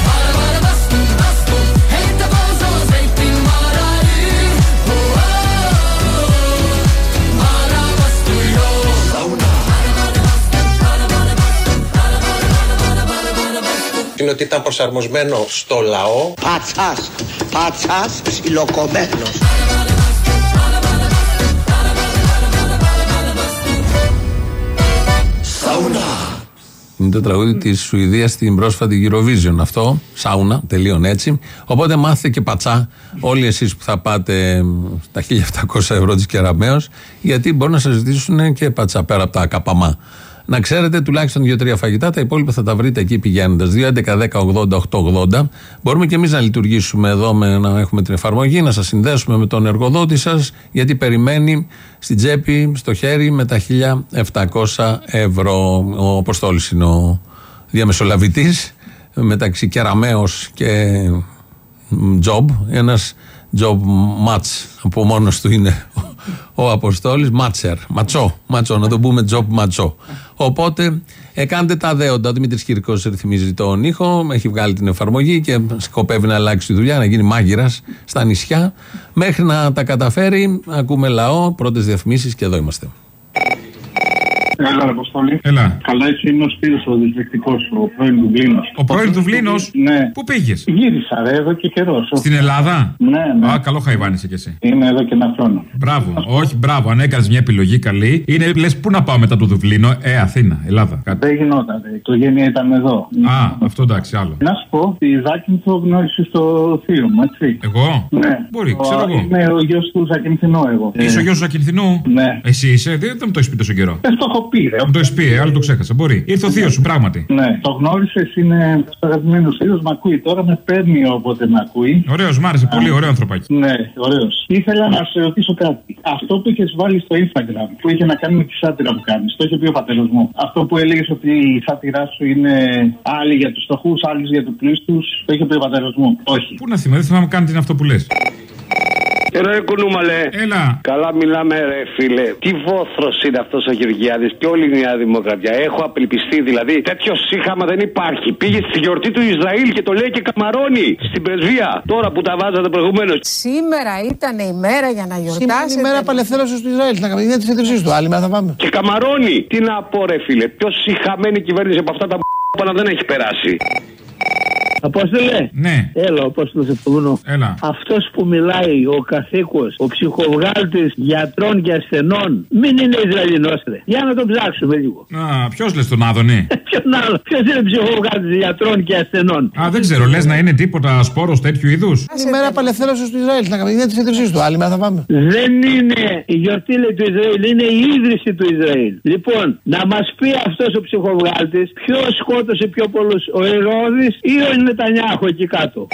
Είναι ότι ήταν προσαρμοσμένο στο λαό, Πατσάς, πατσάς ψιλοκομμένος. Είναι το τραγούδι της Σουηδίας στην πρόσφατη Eurovision. Αυτό, σάουνα, τελείων έτσι. Οπότε μάθετε και πατσά όλοι εσείς που θα πάτε στα 1700 ευρώ της Κεραμαίο, γιατί μπορούν να σας ζητήσουν και πατσά πέρα από τα καπαμά. Να ξέρετε τουλάχιστον 2-3 φαγητά, τα υπόλοιπα θα τα βρείτε εκεί πηγαίνοντας. 2-11-10-80-8-80. Μπορούμε και εμείς να λειτουργήσουμε εδώ, με, να έχουμε την εφαρμογή, να σας συνδέσουμε με τον εργοδότη σας, γιατί περιμένει στην τσέπη, στο χέρι με τα 1700 ευρώ. Ο Αποστόλης είναι ο διαμεσολαβητής μεταξύ Κεραμαίο και job. Ένας job match από μόνος του είναι ο Αποστόλης. Μάτσερ. Ματσό. Ματσό. Να το πούμε job ματσό. Οπότε ε, κάντε τα δέοντα. Ο Δημήτρης Κυρικό ρυθμίζει τον ήχο. Έχει βγάλει την εφαρμογή και σκοπεύει να αλλάξει τη δουλειά, να γίνει μάγειρας στα νησιά. Μέχρι να τα καταφέρει, ακούμε λαό, πρώτες διαφημίσεις και εδώ είμαστε. Έλα, ρε Αποστολή. Έλα. Καλά, έτσι είναι ο Σπύρος ο δυσλεκτικό, ο πρώην Δουβλίνος. Ο πρώην Δουβλίνος; Ναι. Πού πήγες, Γύρισα, ρε, εδώ και καιρός. Στην Ελλάδα; Ναι, ναι. Α, καλό χαϊβάνισε κι εσύ. Είμαι εδώ και ένα χρόνο. Μπράβο. Όχι, μπράβο. Αν έκανε μια επιλογή καλή, είναι λες πού να πάω μετά το Δουβλίνο; Ε, Αθήνα, Ελλάδα. Κάτι. Δεν γινόταν, ρε. η οικογένεια ήταν εδώ. Α, αυτό εντάξει, άλλο. Να σου πω, τη Ζάκυνθο γνώρισε στο θείο μου, έτσι. Εγώ; Ναι. Μπορεί, Ο- ξέρω εγώ. Είμαι ο γιος του Ζακυνθινό, εγώ. Είσαι ο γιος του Ακινθινού. Ναι. Εσύ είσαι, δεν, δεν μου το έχεις πει τόσο καιρό. Δεν το έχω πει, ρε. Μου το έχει πει, ε, άλλο το ξέχασα. Μπορεί. Ήρθε ο θείος σου, πράγματι. Ναι, το γνώρισες, είναι αγαπημένος φίλο, με ακούει τώρα, με παίρνει όποτε με ακούει. Ωραίος, μ' άρεσε πολύ, ωραίο ανθρωπάκι. Ναι, ωραίος. Ήθελα να σε ρωτήσω κάτι. Αυτό που είχες βάλει στο Instagram, που είχε να κάνει με τη σάτυρα που κάνεις, το είχε πει ο πατέρας μου. Αυτό που έλεγες ότι η σάτυρά σου είναι άλλη για τους φτωχούς, άλλης για τους πλήστου, το είχε πει ο πατέρας μου. Όχι. Πού να θυμάμαι, δεν θυμάμαι καν τι είναι αυτό που λες. Ρε κουνούμαλε. Έλα. Καλά μιλάμε ρε φίλε. Τι βόθρος είναι αυτός ο Γεωργιάδης και όλη η Νέα Δημοκρατία. Έχω απελπιστεί δηλαδή. Τέτοιο σύγχαμα δεν υπάρχει. Πήγε στη γιορτή του Ισραήλ και το λέει και καμαρώνει στην πρεσβεία. Τώρα που τα βάζατε προηγουμένως. Σήμερα ήταν η μέρα για να Σήμερα γιορτάσετε. είναι η μέρα απελευθέρωσης του Ισραήλ. Να κάνουμε της ίδρυσής του. Άλλη μέρα θα πάμε. Και καμαρώνει. Τι να πω ρε φίλε. Πιο συχαμένη κυβέρνηση από αυτά τα που δεν έχει περάσει. Απόστολε. Ναι. Έλα, Απόστολε Επουδούνο. Έλα. Αυτός που μιλάει, ο καθήκος, ο ψυχοβγάλτη γιατρών και ασθενών, μην είναι Ισραηλινός, ρε. Για να τον ψάξουμε λίγο. Α, ποιος λες τον Άδωνη; Ποιον άλλο, ποιος είναι ψυχοβγάλτη γιατρών και ασθενών; Α, δεν ξέρω, λες να είναι τίποτα σπόρος τέτοιου είδους; Είναι η μέρα απελευθέρωσης του Ισραήλ. Να κάνουμε της ίδρυσή του. Άλλη μέρα θα πάμε. Δεν είναι η γιορτή λέει, του Ισραήλ, είναι η ίδρυση του Ισραήλ. Λοιπόν, να μας πει αυτός ο ψυχοβγάλτη ποιος σκότωσε πιο πολλούς, ο Ηρώδη ή ο Νετανιάχο εκεί κάτω.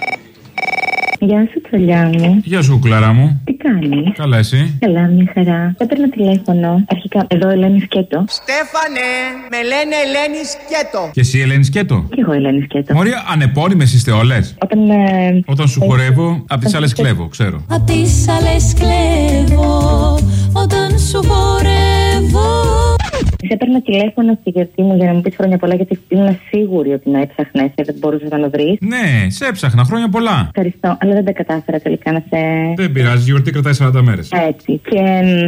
Γεια σου, τσολιά μου. Γεια σου, κουκλαρά μου. Τι κάνεις; Καλά, εσύ; Καλά, μια χαρά. Έπαιρνα τηλέφωνο. Αρχικά, εδώ Ελένη Σκέτο. Στέφανε, με λένε Ελένη Σκέτο. Και εσύ, Ελένη Σκέτο; Και εγώ Ελένη Σκέτο. Μωρία, ανεπώνυμες είστε όλες; Όταν. ε, Όταν σου χορεύω, απ' τις άλλες κλέβω, ξέρω. Απ' τις άλλες κλέβω όταν σου χορεύω Σε έπαιρνα τηλέφωνο στη γιορτή μου για να μου πεις χρόνια πολλά, γιατί ήμουν σίγουρη ότι να έψαχνε και δεν μπορούσες να το βρεις. Ναι, σε έψαχνα χρόνια πολλά. Ευχαριστώ, αλλά δεν τα κατάφερα τελικά να σε. Δεν πειράζει, η γιορτή κρατάει 40 μέρες. Έτσι. Και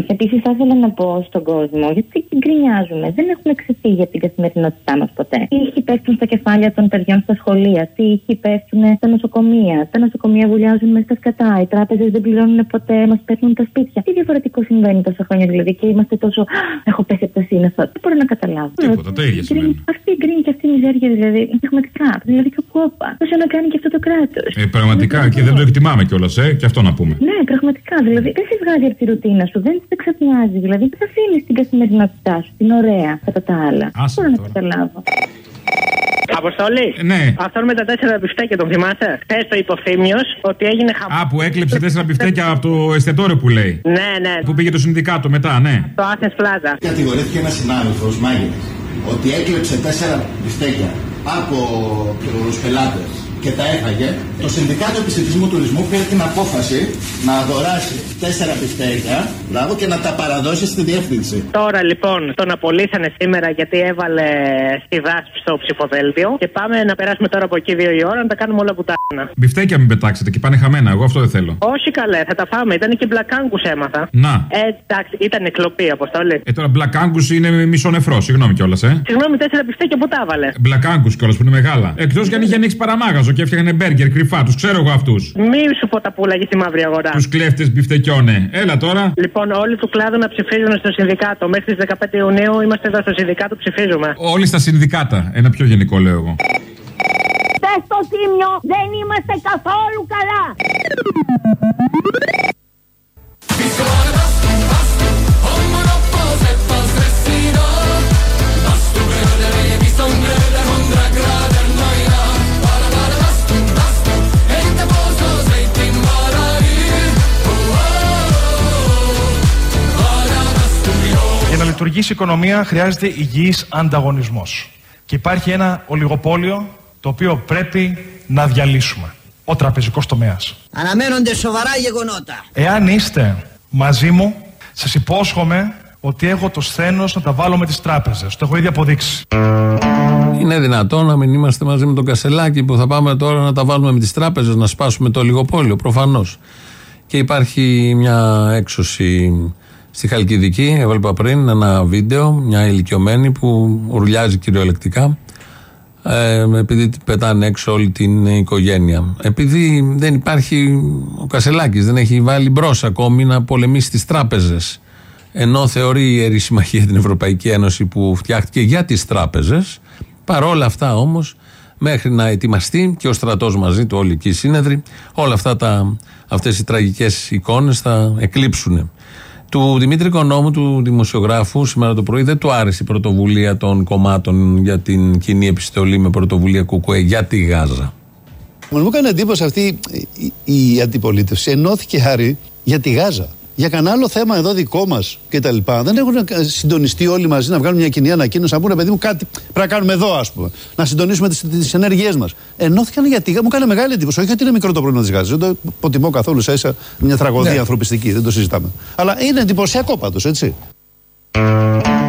επίσης θα ήθελα να πω στον κόσμο, γιατί γκρινιάζουμε. Δεν έχουμε ξεφύγει από την καθημερινότητά μας ποτέ. Τι ήχοι πέφτουν στα κεφάλια των παιδιών στα σχολεία, τι ήχοι πέφτουν στα νοσοκομεία. Τα νοσοκομεία βουλιάζουν μέσα στα σκατά, οι τράπεζες δεν πληρώνουν ποτέ, μας παίρνουν τα σπίτια. Τι διαφορετικό συμβαίνει τόσα χρόνια δηλαδή και είμαστε τόσο. «Α, Έχω πέσει από τα σύννεφα. Δεν μπορώ να καταλάβω. Τίποτα, τα ίδια συμβαίνουν. Αυτή η γκρίνη και αυτή η μιζέρια δηλαδή. Πραγματικά. Δηλαδή και ο κόπα. Πόσο να κάνει και αυτό το κράτος; Ε, πραγματικά και δεν το εκτιμάμε κιόλας, ε, και αυτό να πούμε. Ναι, πραγματικά. Δηλαδή δεν σε βγάζει από τη ρουτίνα σου, δεν σε ξαφνιάζει. Δηλαδή δεν αφήνεις την καθημερινότητά σου, την ωραία κατά τα άλλα. Άσε Δεν μπορώ να τώρα. καταλάβω. Αποστολή. Ναι. Αυτό με τα τέσσερα μπιφτέκια τον θυμάσαι; Χθε το είπε ο Θήμιο ότι έγινε χαμό. Α, που έκλεψε τέσσερα μπιφτέκια από το εστιατόριο που λέει. Ναι, ναι. Που πήγε το συνδικάτο μετά, ναι. Το Athens Plaza. Κατηγορήθηκε ένας συνάδελφος μάγειρα ότι έκλεψε τέσσερα μπιφτέκια από του πελάτες και τα έφαγε. Το Συνδικάτο Επιστημισμού Τουρισμού πήρε την απόφαση να αγοράσει τέσσερα μπιφτέκια μπράβο, και να τα παραδώσει στη διεύθυνση. Τώρα λοιπόν τον απολύσανε σήμερα γιατί έβαλε στη δάσπ στο ψηφοδέλτιο και πάμε να περάσουμε τώρα από εκεί δύο η ώρα να τα κάνουμε όλα πουτάνα. Μπιφτέκια μην πετάξετε και πάνε χαμένα. Εγώ αυτό δεν θέλω. Όχι καλέ, θα τα φάμε. Ήταν και μπλακάγκου έμαθα. Να. Ε, εντάξει, ήταν κλοπή αποστολή. Ε, τώρα μπλακ Angus είναι μισό νεφρό, συγγνώμη κιόλας, ε. Συγγνώμη, τέσσερα μπιφτέκια που τα έβαλε. Μπλακ Angus κιόλας που είναι μεγάλα. Εκτός κι αν είχε ανοίξει παραμάγαζο και έφτιαχνε μπέργκερ κρυφά, τους ξέρω εγώ αυτούς. Μη σου πω τα πουλάγε στη μαύρη αγορά. Τους κλέφτες μπιφτεκιώνε. Έλα τώρα. Λοιπόν, όλοι του κλάδου να ψηφίζουν στο συνδικάτο. Μέχρι τις 15 Ιουνίου είμαστε εδώ στο συνδικάτο, ψηφίζουμε. Όλοι στα συνδικάτα. Ένα πιο γενικό λέω εγώ. Πες στο τίμιο, δεν είμαστε καθόλου καλά. Λειτουργήσει η οικονομία χρειάζεται υγιής ανταγωνισμός. Και υπάρχει ένα ολιγοπόλιο το οποίο πρέπει να διαλύσουμε. Ο τραπεζικός τομέας. Αναμένονται σοβαρά γεγονότα. Εάν είστε μαζί μου, σας υπόσχομαι ότι έχω το σθένος να τα βάλω με τις τράπεζες. Το έχω ήδη αποδείξει. Είναι δυνατόν να μην είμαστε μαζί με τον Κασελάκη που θα πάμε τώρα να τα βάλουμε με τις τράπεζες, να σπάσουμε το λιγοπόλιο, προφανώς. Και υπάρχει μια έξωση στη Χαλκιδική, έβλεπα πριν ένα βίντεο, μια ηλικιωμένη που ουρλιάζει κυριολεκτικά. Ε, επειδή πετάνε έξω όλη την οικογένεια. Επειδή δεν υπάρχει ο Κασελάκης, δεν έχει βάλει μπρος ακόμη να πολεμήσει τις τράπεζες. Ενώ θεωρεί η Ιερή Συμμαχία την Ευρωπαϊκή Ένωση που φτιάχτηκε για τις τράπεζες, παρόλα αυτά όμως μέχρι να ετοιμαστεί και ο στρατός μαζί του όλοι εκεί οι σύνεδροι, όλα αυτά τα, αυτές οι τραγικές εικόνες θα εκλείψουν. Του Δημήτρη Κονόμου, του δημοσιογράφου, σήμερα το πρωί δεν του άρεσε η πρωτοβουλία των κομμάτων για την κοινή επιστολή με πρωτοβουλία Κουκουέ για τη Γάζα. Μου έκανε εντύπωση αυτή η, η αντιπολίτευση. Ενώθηκε χάρη για τη Γάζα. Για κανένα άλλο θέμα εδώ δικό μας κτλ. Δεν έχουν συντονιστεί όλοι μαζί να βγάλουν μια κοινή ανακοίνωση να πούνε παιδί μου κάτι πρέπει να κάνουμε εδώ, ας πούμε. Να συντονίσουμε τις ενέργειές μας. Ενώθηκαν για τη Γάζα. Μου έκανε μεγάλη εντύπωση. Όχι ότι είναι μικρό το πρόβλημα της Γάζας. Δεν το υποτιμώ καθόλου σε ίσα μια τραγωδία Ναι. ανθρωπιστική. Δεν το συζητάμε. Αλλά είναι εντυπωσιακό πάντω, έτσι.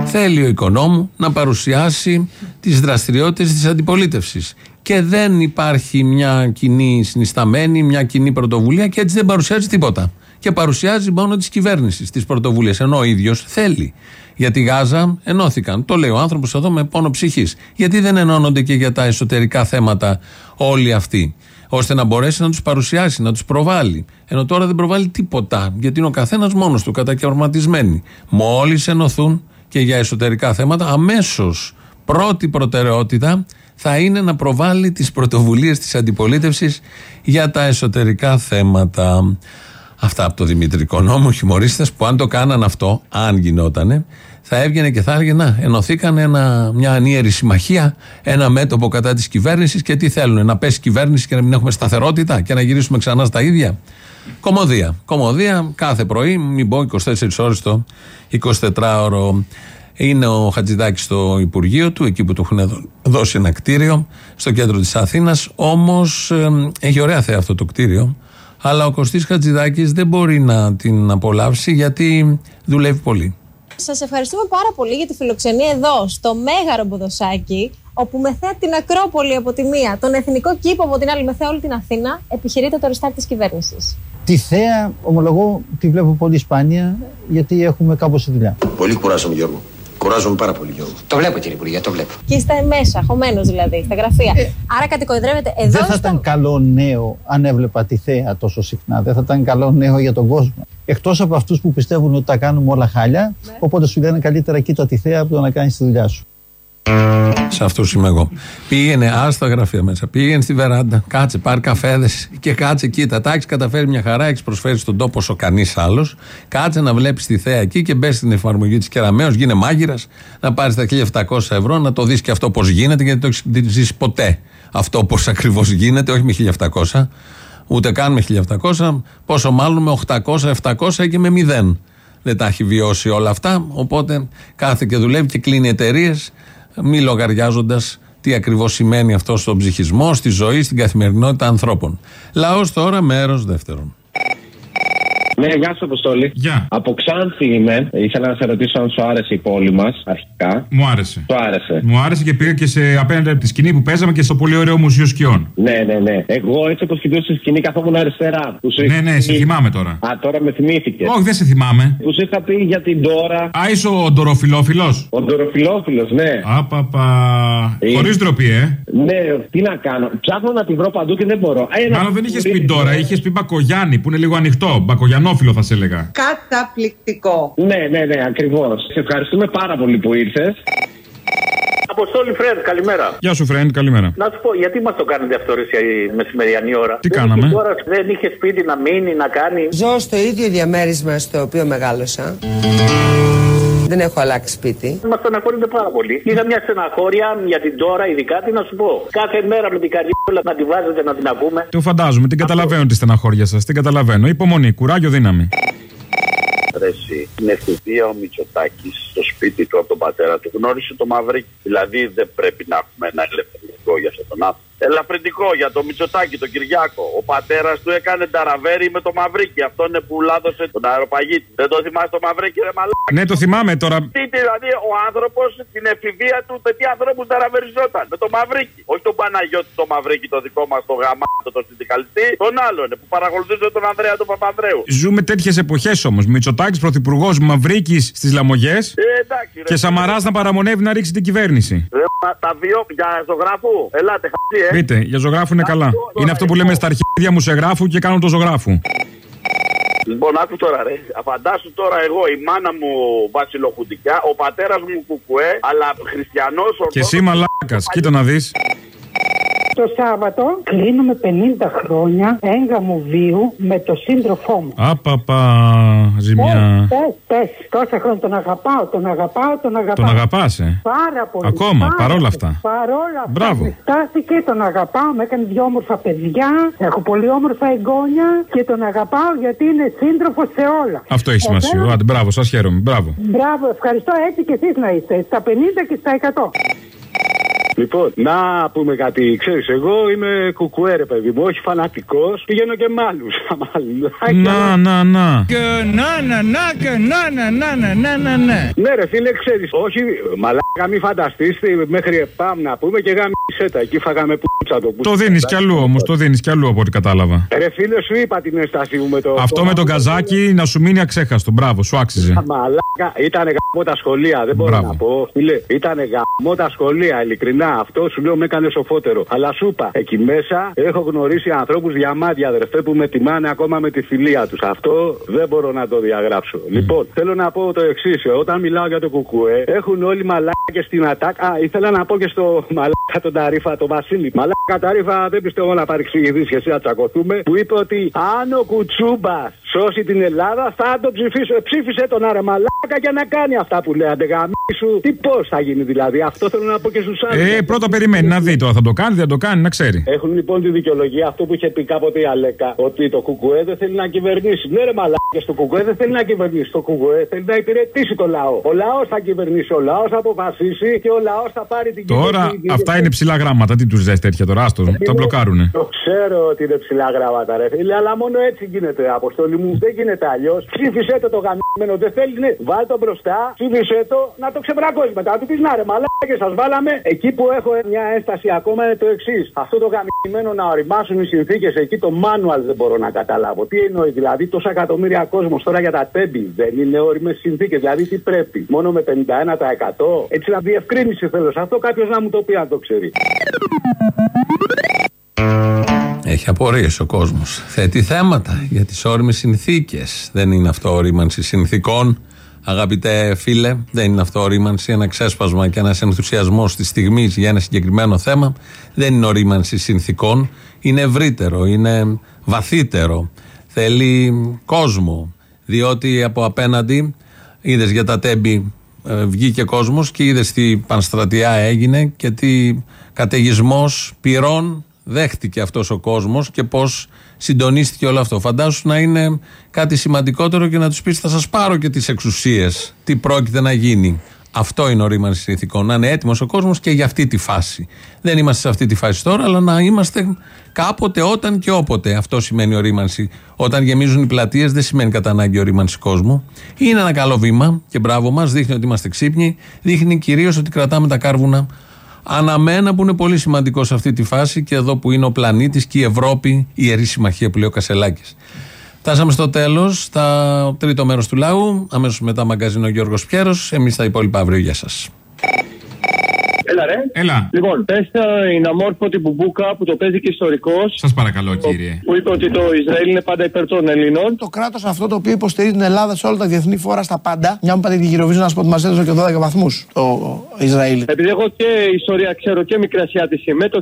Θέλει ο οικονόμου να παρουσιάσει τις δραστηριότητες της αντιπολίτευσης. Και δεν υπάρχει μια κοινή συνισταμένη, μια κοινή πρωτοβουλία και έτσι δεν παρουσιάζει τίποτα. Και παρουσιάζει μόνο τη κυβέρνηση, τις πρωτοβουλίες. Ενώ ο ίδιος θέλει. Για τη Γάζα ενώθηκαν. Το λέει ο άνθρωπος εδώ με πόνο ψυχής. Γιατί δεν ενώνονται και για τα εσωτερικά θέματα όλοι αυτοί. Ώστε να μπορέσει να τους παρουσιάσει, να τους προβάλλει. Ενώ τώρα δεν προβάλλει τίποτα. Γιατί είναι ο καθένας μόνος του, κατακαιρματισμένοι. Μόλις ενωθούν και για εσωτερικά θέματα, αμέσως πρώτη προτεραιότητα θα είναι να προβάλλει τις πρωτοβουλίες της αντιπολίτευσης για τα εσωτερικά θέματα. Αυτά από το Δημήτρη Κονόμου, χιουμορίστας που αν το κάναν αυτό, αν γινότανε, θα έβγαινε και θα έλεγε να ενωθήκαν ένα, μια ανίερη συμμαχία, ένα μέτωπο κατά της κυβέρνησης και τι θέλουν, να πέσει η κυβέρνηση και να μην έχουμε σταθερότητα και να γυρίσουμε ξανά στα ίδια. Κομμωδία. Κομμωδία κάθε πρωί, μην πω 24 ώρες το 24ωρο. Είναι ο Χατζηδάκης στο Υπουργείο του, εκεί που του έχουν δώσει ένα κτίριο, στο κέντρο της Αθήνας. Όμως ε, έχει ωραία θέα αυτό το κτίριο, αλλά ο Κωστής Χατζηδάκης δεν μπορεί να την απολαύσει γιατί δουλεύει πολύ. Σας ευχαριστούμε πάρα πολύ για τη φιλοξενία εδώ, στο Μέγαρο Μποδοσάκι, όπου μεθέα την Ακρόπολη από τη μία, τον Εθνικό Κήπο από την άλλη, μεθέα όλη την Αθήνα, επιχειρείται το restart της κυβέρνησης. Τη θέα, ομολογώ, τη βλέπω πολύ σπάνια, γιατί έχουμε κάπως τη δουλειά. Πολύ κουράζομαι, Γιώργο. Κουράζομαι πάρα πολύ, Γιώργο. Το βλέπω, κύριε Υπουργέ, το βλέπω. Και είστε μέσα, χωμένος δηλαδή, στα γραφεία. Άρα κατοικοδρεύετε εδώ. Δεν θα στο- ήταν καλό νέο αν έβλεπα τη θέα τόσο συχνά. Δεν θα ήταν καλό νέο για τον κόσμο. Εκτός από αυτούς που πιστεύουν ότι τα κάνουμε όλα χάλια, οπότε σου λένε καλύτερα κοίτα τη θέα από το να κάνεις τη δουλειά σου. Σε αυτούς είμαι εγώ. Πήγαινε, άστα γραφεία μέσα. Πήγαινε στη βεράντα, κάτσε, πάρει καφέδες και κάτσε κοίτα. Τα έχεις καταφέρει μια χαρά, έχεις προσφέρει στον τόπο όσο κανείς άλλος. Κάτσε να βλέπεις τη θέα εκεί και μπες στην εφαρμογή της Κεραμαίο, γίνε μάγειρας, να πάρεις τα 1700 ευρώ, να το δεις και αυτό πώς γίνεται, γιατί δεν το έχεις ζήσει ποτέ αυτό πώς ακριβώς γίνεται, όχι με 1700, ούτε καν με 1700, πόσο μάλλον με 800, 700 και με 0 δεν τα έχει βιώσει όλα αυτά. Οπότε κάθε και δουλεύει και κλείνει εταιρείες, μη λογαριάζοντας τι ακριβώς σημαίνει αυτό στον ψυχισμό, στη ζωή, στην καθημερινότητα ανθρώπων. Λαός τώρα, μέρος δεύτερον. Ναι, γεια σου, Αποστόλη. Γεια. Από Ξάνθη είμαι. Ήθελα να σε ρωτήσω αν σου άρεσε η πόλη μας αρχικά. Μου άρεσε. Σου άρεσε. Μου άρεσε και πήγα και σε απέναντι από τη σκηνή που παίζαμε και στο πολύ ωραίο μουσείο σκιών. Ναι, ναι, ναι. Εγώ έτσι όπως κοιτούσα στη σκηνή καθόμουν αριστερά. Που σου Ναι, είχα ναι, πει- σε θυμάμαι τώρα. Α, τώρα με θυμήθηκε. Όχι, δεν σε θυμάμαι. Που σου είχα πει για την τώρα. Α, είσαι ο ντοροφιλόφιλος; Ο ντοροφιλόφιλος, ναι. Απαπα. Ε. Χωρίς ντροπή, ε. Ναι, τι να κάνω. Ψάχνω να τη βρω παντού και δεν μπορώ. Ε, ένα Μάλλον δεν είχες πει κουρίδι, τώρα, ε. είχες πει Μπακογιάννη που είναι λίγο ανοιχτό. Μπακογιανόφιλο θα σε έλεγα. Καταπληκτικό. Ναι, ναι, ναι, ακριβώς. Σε ευχαριστούμε πάρα πολύ που ήρθες. Αποστόλη Φρέντ, καλημέρα. Γεια σου, friend, καλημέρα. Να σου πω, γιατί μας το κάνετε αυτό ρε, η μεσημεριανή ώρα; Τι δεν κάναμε; είχε Τώρα δεν είχε σπίτι να μείνει, να κάνει. Ζω στο ίδιο διαμέρισμα στο οποίο μεγάλωσα. Δεν έχω αλλάξει σπίτι. Μας στεναχωρείτε πάρα πολύ. Είχα μια στεναχώρια για την τώρα, ειδικά τι να σου πω. Κάθε μέρα με την καρδιά να τη βάζετε να την ακούμε. Το φαντάζομαι, την καταλαβαίνω τη στεναχώρια σας. Την καταλαβαίνω. Υπομονή, κουράγιο, δύναμη. Ρε, εσύ, Στην εφηβεία ο Μητσοτάκης στο σπίτι του από τον πατέρα του γνώρισε το Μαυρίκι. Δηλαδή δεν πρέπει να έχουμε ένα ελευθερικό για αυτόν τον άνθρωπο. Ελαφρυντικό για το Μητσοτάκη, τον Κυριάκο. Ο πατέρας του έκανε ταραβέρι με το Μαυρίκι. Αυτό είναι που λάδωσε τον αεροπαγίτη. Δεν το θυμάσαι το Μαυρίκι, ρε μαλάκα. Ναι, το θυμάμαι τώρα. Τι, δηλαδή ο άνθρωπος στην εφηβεία του με τι ανθρώπους ταραβεριζόταν; Με το Μαυρίκι. Όχι τον Παναγιώτη το Μαυρίκι, το δικό μας το γαμάτο, το συνδικαλιστή. Τον άλλον που παρακολουθούσε τον Ανδρέα του Παπανδρέου. Ζούμε τέτοιες εποχές όμως. Μητσοτάκης πρωθυπουργός, Μαυρίκης στις λαμογές Ε, εντάξει, ρε. και Σαμαράς να παραμονεύει να ρίξει την κυβέρνηση. Ρε, μα, τα δύο για ζωγράφου. Ελάτε, χαρτί, ε. Πείτε, για ζωγράφου είναι καλά. Είναι αυτό που λέμε στα αρχίδια μου σε γράφου και κάνω το ζωγράφου. Λοιπόν, άκου τώρα, ρε. Φαντάσου τώρα εγώ, η μάνα μου βασιλοχουντικιά, ο πατέρας μου κουκουέ, αλλά χριστιανός. Και εσύ μαλάκας, κοίτα να δεις. Το Σάββατο κλείνουμε 50 χρόνια έγκαμου βίου με το σύντροφό μου. Απαπα, ζημιά. Πες, πες, τόσα χρόνια τον αγαπάω, τον αγαπάω, τον αγαπάω. Τον αγαπάς, ε; Πάρα πολύ. Ακόμα, πάρα παρόλα πολύ. αυτά. Παρόλα αυτά. Μπράβο. με Στάθηκε, τον αγαπάω, με έκανε δυο όμορφα παιδιά. Έχω πολύ όμορφα εγγόνια και τον αγαπάω γιατί είναι σύντροφος σε όλα. Αυτό έχει σημασία. Εμένα- Άντε, μπράβο, σας χαίρομαι. Μπράβο. Μπράβο, ευχαριστώ έτσι και εσείς να είστε. Στα 50 και στα 100. Λοιπόν, να πούμε κάτι. Ξέρεις, εγώ είμαι κουκουέ, ρε παιδί μου, όχι φανατικός. Πηγαίνω και με άλλους. Να, να, να. Και να, να, να, και να, να, να, να, να, να, ναι. Ναι, ρε φίλε, ξέρεις. Όχι, μαλάκα, μην φανταστείς μέχρι πάμε να πούμε και γάμισε τα. Εκεί φάγαμε πούτσα το Το δίνεις κι αλλού όμως, το δίνεις κι αλλού από ό,τι κατάλαβα. Ρε φίλε, σου είπα την αίσθηση μου με το. Αυτό με τον καζάκι να σου μείνει αξέχαστο. Μπράβο, σου άξιζε. Μαλάκα, ήταν γαμό τα σχολεία, δεν μπορώ Μπράβο. να πω. Φίλε, ήταν γαμό τα σχολεία, ειλικρινά. Αυτό σου λέω με έκανες σοφότερο. Αλλά σου είπα, εκεί μέσα έχω γνωρίσει ανθρώπους διαμάντια, αδερφέ, που με τιμάνε ακόμα με τη φιλία τους. Αυτό δεν μπορώ να το διαγράψω. Λοιπόν, θέλω να πω το εξής. Όταν μιλάω για το κουκουέ, έχουν όλοι μαλάκια στην ατάκ. Α, ήθελα να πω και στο μαλάκα τον Ταρίφα, τον Βασίλη. Μαλάκα Ταρίφα, δεν πιστεύω να παρεξηγηθεί και εσύ να τσακωθούμε. Που είπε ότι αν ο Κουτσούμπα σώσει την Ελλάδα, θα τον ψηφίσω. Ε, Ψήφισε τον άρε μαλάκα για να κάνει αυτά που λέει. Αντεγαμίσου. Τι πώς θα γίνει δηλαδή. Αυτό θέλω να πω και στους άλλους. Ε, πρώτα περιμένει να δει τώρα. Θα το κάνει, δεν το κάνει, να ξέρει. Έχουν λοιπόν τη δικαιολογία αυτό που είχε πει κάποτε η Αλέκα, ότι το Κουκουέ δεν θέλει να κυβερνήσει. Ναι, ρε μαλάκες, το Κουκουέ δεν θέλει να κυβερνήσει. Το Κουκουέ θέλει να υπηρετήσει το λαό. Ο λαός θα κυβερνήσει, ο λαός θα αποφασίσει και ο λαός θα πάρει την Τώρα κυβέρνηση. αυτά είναι ψηλά γράμματα. Τι τους ζες τέτοια τώρα, άστο. Τα μπλοκάρουνε. Το ξέρω ότι είναι ψηλά γράμματα, ρε φίλε, αλλά μόνο έτσι γίνεται, Αποστόλη μου. Δεν γίνεται αλλιώς. Ψήφισε το το γαμμένο, δεν θέλει, ναι. Βάλ το μπροστά, ψήφισε το, να το ξεβρακώσει μετά. Να του πεις να ρε μαλάκια, σας βάλαμε. Εκεί που έχω μια ένσταση ακόμα είναι το εξής. Αυτό το γαμμένο να οριμάσουν οι συνθήκες εκεί, το manual δεν μπορώ να καταλάβω. Τι εννοεί, δηλαδή τόσα εκατομμύρια κόσμος τώρα για τα τέμπη δεν είναι όριμες συνθήκες. Δηλαδή τι πρέπει, μόνο με 51%. Έτσι να διευκρίνηση θέλω σε αυτό κάποιος να μου το πει αν το ξέρει. Έχει απορίες ο κόσμος. Θέτει θέματα για τις όριμες συνθήκες. Δεν είναι αυτό ορίμανση συνθήκων. Αγαπητέ φίλε, δεν είναι αυτό ορίμανση, ένα ξέσπασμα και ένας ενθουσιασμός της στιγμής για ένα συγκεκριμένο θέμα. Δεν είναι ορίμανση συνθήκων. Είναι ευρύτερο, είναι βαθύτερο. Θέλει κόσμο. Διότι από απέναντι, είδες για τα τέμπη, ε, βγήκε κόσμος και είδες τι πανστρατιά έγινε και τι καταιγισμός πυρών δέχτηκε αυτός ο κόσμος και πώς συντονίστηκε όλο αυτό. Φαντάσου να είναι κάτι σημαντικότερο και να τους πεις: Θα σας πάρω και τις εξουσίες. Τι πρόκειται να γίνει. Αυτό είναι ορίμανση συνθηκών. Να είναι έτοιμος ο κόσμος και για αυτή τη φάση. Δεν είμαστε σε αυτή τη φάση τώρα, αλλά να είμαστε κάποτε, όταν και όποτε. Αυτό σημαίνει ορίμανση. Όταν γεμίζουν οι πλατείες, δεν σημαίνει κατά ανάγκη ορίμανση κόσμου. Είναι ένα καλό βήμα και μπράβο μας. Δείχνει ότι είμαστε ξύπνοι. Δείχνει κυρίως ότι κρατάμε τα κάρβουνα αναμένα που είναι πολύ σημαντικό σε αυτή τη φάση και εδώ που είναι ο πλανήτης και η Ευρώπη, η ιερή συμμαχία που λέει ο Κασελάκης. Φτάσαμε στο τέλος, στα τρίτο μέρος του λαού. Αμέσως μετά μαγκαζίνο Γιώργος Πιέρος. Εμείς τα υπόλοιπα αύριο. Γεια σας. Έλα, ρε. Έλα. Λοιπόν, πες την αμόρφωτη μπουμπούκα που το παίζει και ιστορικός. Σας παρακαλώ, κύριε. Που είπε ότι το Ισραήλ είναι πάντα υπέρ των Ελλήνων. Το κράτος αυτό το οποίο υποστηρίζει την Ελλάδα σε όλα τα διεθνή φόρα στα πάντα. Μια μου είπατε την Eurovision να σου πω ότι μας έδωσε και 12 βαθμούς το Ισραήλ. Επειδή έχω και ιστορία, ξέρω και μικρασιάτηση με το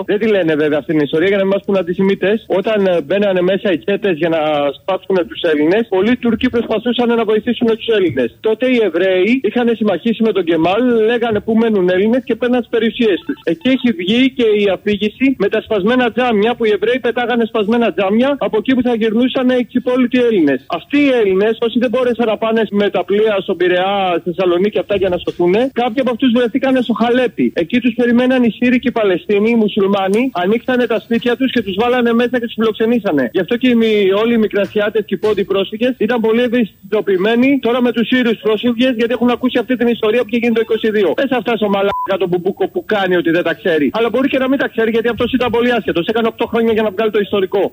1922, δεν τη λένε βέβαια αυτή την ιστορία για να μην μας πούν αντισημίτες. Όταν ε, μπαίνανε μέσα οι τσέτε για να σπάσουν τους Έλληνες, πολλοί Τούρκοι προσπαθούσαν να βοηθήσουν τους Έλληνες. Τότε οι Εβραίοι είχαν συμμαχίσει με τον Κεμάλ, λέγανε που μένουν Έλληνε και παίρναν τις περιουσίες τους. Εκεί έχει βγει και η αφήγηση με τα σπασμένα τζάμια που οι Εβραίοι πετάγανε σπασμένα τζάμια από εκεί που θα γυρνούσαν οι ξυπόλοιτοι Έλληνες. Αυτοί οι Έλληνες, όσοι δεν μπόρεσαν να πάνε με τα πλοία στον Πειραιά, στη Θεσσαλονίκη αυτά για να σωθούν, κάποιοι από αυτούς βρεθήκαν στο Χαλέπι. Εκεί τους περιμέναν οι Σύριοι και οι Παλαιστίνοι, οι Μουσουλμάνοι, ανοίξανε τα σπίτια τους και τους βάλανε μέσα και τους φιλοξενήσανε. Γι' αυτό και οι, μη- όλοι οι μικρασιάτες και οι πόντιοι πρόσφυγες ήταν πολύ ευαισθητοποιημένοι τώρα με τους Σύριους πρόσφυγες γιατί έχουν ακούσει αυτή την ιστορία που είχε γίνει το 22. Πε αυτά στο μαλάκα τον Μπουμπούκο που κάνει ότι δεν τα ξέρει. Αλλά μπορεί και να μην τα ξέρει γιατί αυτός ήταν πολύ άσχετος. Έκανε 8 χρόνια για να βγάλει το ιστορικό.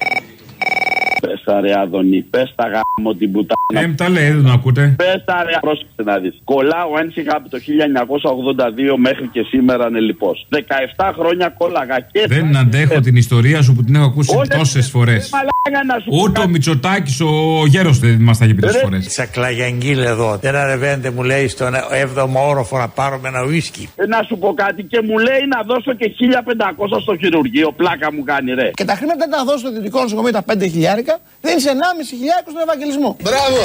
Πες τα ρε Αδωνή, πες τα γάμο την πουτάνα. Ε, μ' τα λέει, δεν το ακούτε. Πες τα ρε, πρόσεξε να δεις. Κολλάω ένσυχα από το 1982 μέχρι και σήμερα είναι λοιπόν. 17 χρόνια κόλλαγα και... Δεν αντέχω την ιστορία σου που την έχω ακούσει Όχι, τόσες ρε, φορές. μαλάκα να σου πω Ούτε ο κάτι. Μητσοτάκης, ο γέρος δεν μας τα έχει πει τόσες Ρε, φορές. Σακλαγιαγγίλ εδώ. Δεν ανεβαίνετε, μου λέει, στον 7ο όροφο να πάρουμε ένα ουίσκι. Ε, Να σου πω κάτι και μου λέει να δώσω και 1500 στο χειρουργείο. Πλάκα μου κάνει ρε. Και τα χρήματα δεν τα δώσει στο δυτικό νοσοκομείο τα 5 χιλιάρικα, δίνει 1,5 χιλιάρικος στον Ευαγγελισμό. Μπράβο!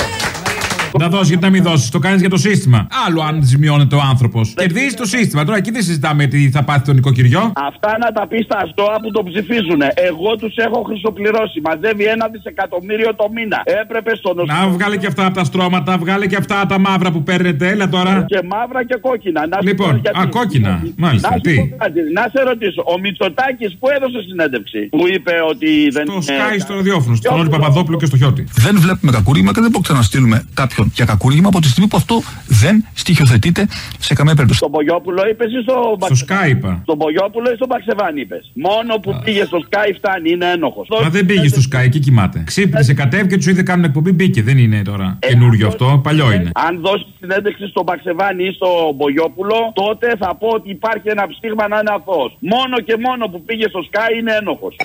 Να δώσεις γιατί να μην δώσεις. Το κάνεις για το σύστημα. Άλλο αν ζημιώνεται ο άνθρωπος. Κερδίζεις το σύστημα. Τώρα εκεί δεν συζητάμε τι θα πάθει το νοικοκυριό. Αυτά να τα πεις στα αστόα που το ψηφίζουν. Εγώ τους έχω χρυσοπληρώσει. Μαζεύει ένα δισεκατομμύριο το μήνα. Έπρεπε στο Να νοσοκομείο. βγάλε και αυτά από τα στρώματα, βγάλε και αυτά τα μαύρα που παίρνετε. Έλα τώρα. Και μαύρα και κόκκινα. Να σου Λοιπόν, πω γιατί. α, κόκκινα. Μάλιστα, Να, σου τι; πω κάτι. να σε ρωτήσω, ο Μητσοτάκης που έδωσε συνέντευξη, που είπε ότι δεν. Το Sky στο ραδιόφωνο, στον Όλη Παπαδόπουλο και στο Χιώτη. Δεν βλέπουμε κακούργημα και δεν μπορούμε να στείλουμε κάποιον για κακούργημα από τη στιγμή που αυτό δεν στοιχειοθετείται σε καμία περίπτωση. Στον Πογιόπουλο είπες ή στο Στο Sky είπα. Στον Πογιόπουλο ή στον Παξεβάνη είπες. Μόνο που πήγε στο Sky φτάνει, είναι ένοχος. Μα δεν πήγε στο Sky, εκεί κοιμάται. Ξύπνησε, κατέβηκε, τους είδε κάνουν εκπομπή, μπήκε. Δεν είναι τώρα καινούριο αυτό, παλιό είναι. Αν δώσει συνέντευξη στον Παξεβάνη ή στον Πογιόπουλο, τότε θα πω ότι υπάρχει ένα ψήγμα να είναι αθώος. Μόνο και μόνο που πήγε στο Sky είναι ένοχος.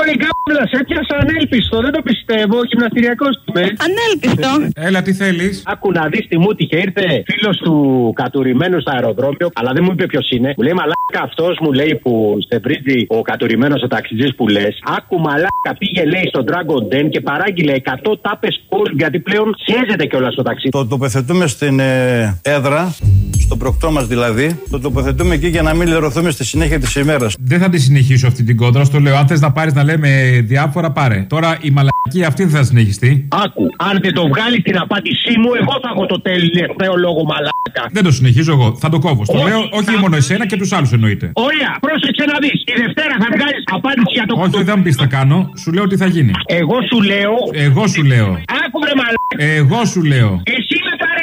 Όλοι κάμπλα, έπιασα ανέλπιστο, δεν το πιστεύω, γυμναστηριακός είμαι. Ανέλπιστο. Έλα, τι θέλεις; Άκου να δεις τι μου τύχε. Ήρθε φίλος του κατουρημένου στο αεροδρόμιο, αλλά δεν μου είπε ποιος είναι. Μου λέει Μαλάκα αυτός μου λέει που σε βρίζει ο κατουρημένος ο ταξιτζής που λες. Άκου Μαλάκα πήγε λέει στο Dragon Den και παράγγειλε 100 τάπες κόλ γιατί πλέον σιέζεται κιόλας στο ταξί. Το τοποθετούμε στην ε, έδρα, στο προκτό μας δηλαδή. Το τοποθετούμε εκεί για να μην λερωθούμε στη συνέχεια της ημέρας. Δεν θα τη συνεχίσω αυτή την κόντρα, στο λέω. Αν θες να πάρεις να λέμε διάφορα, πάρε. Τώρα η μαλακή αυτή δεν θα συνεχιστεί. Άκου, αν δεν το βγάλεις την απάντησή μου, εγώ θα έχω το τελευταίο λόγο Μαλάκα. Δεν το συνεχίζω εγώ. Θα το κόβω. Στο Όχι, λέω όχι θα- μόνο εσένα και τους άλλους εννοείται. Ωραία, πρόσεξε να δεις. Τη Δευτέρα θα βγάλεις απάντηση για το Όχι, δεν μου πεις θα κάνω. Σου λέω τι θα γίνει. Εγώ σου λέω. Εγώ σου λέω. Άκου βρε μαλάκα. Εγώ σου λέω. Εσύ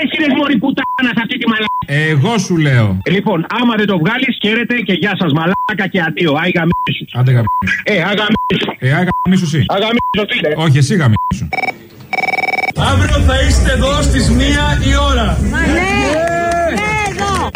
με παρέσυρε μωρή πουτάνα σε αυτή τη μαλάκα. Εγώ σου λέω. Λοιπόν, άμα δεν το βγάλεις, χαίρετε και γεια σας μαλάκα και αντίο. Άι γαμίσου. Άντε γαμίσου. Ε, αγαμίσου. Ε, άγαμίσου εσύ. Αγαμίσου, τι είναι; Όχι, εσύ γαμίσου. Αύριο θα είστε εδώ στις μία η ώρα. Ναι, εδώ.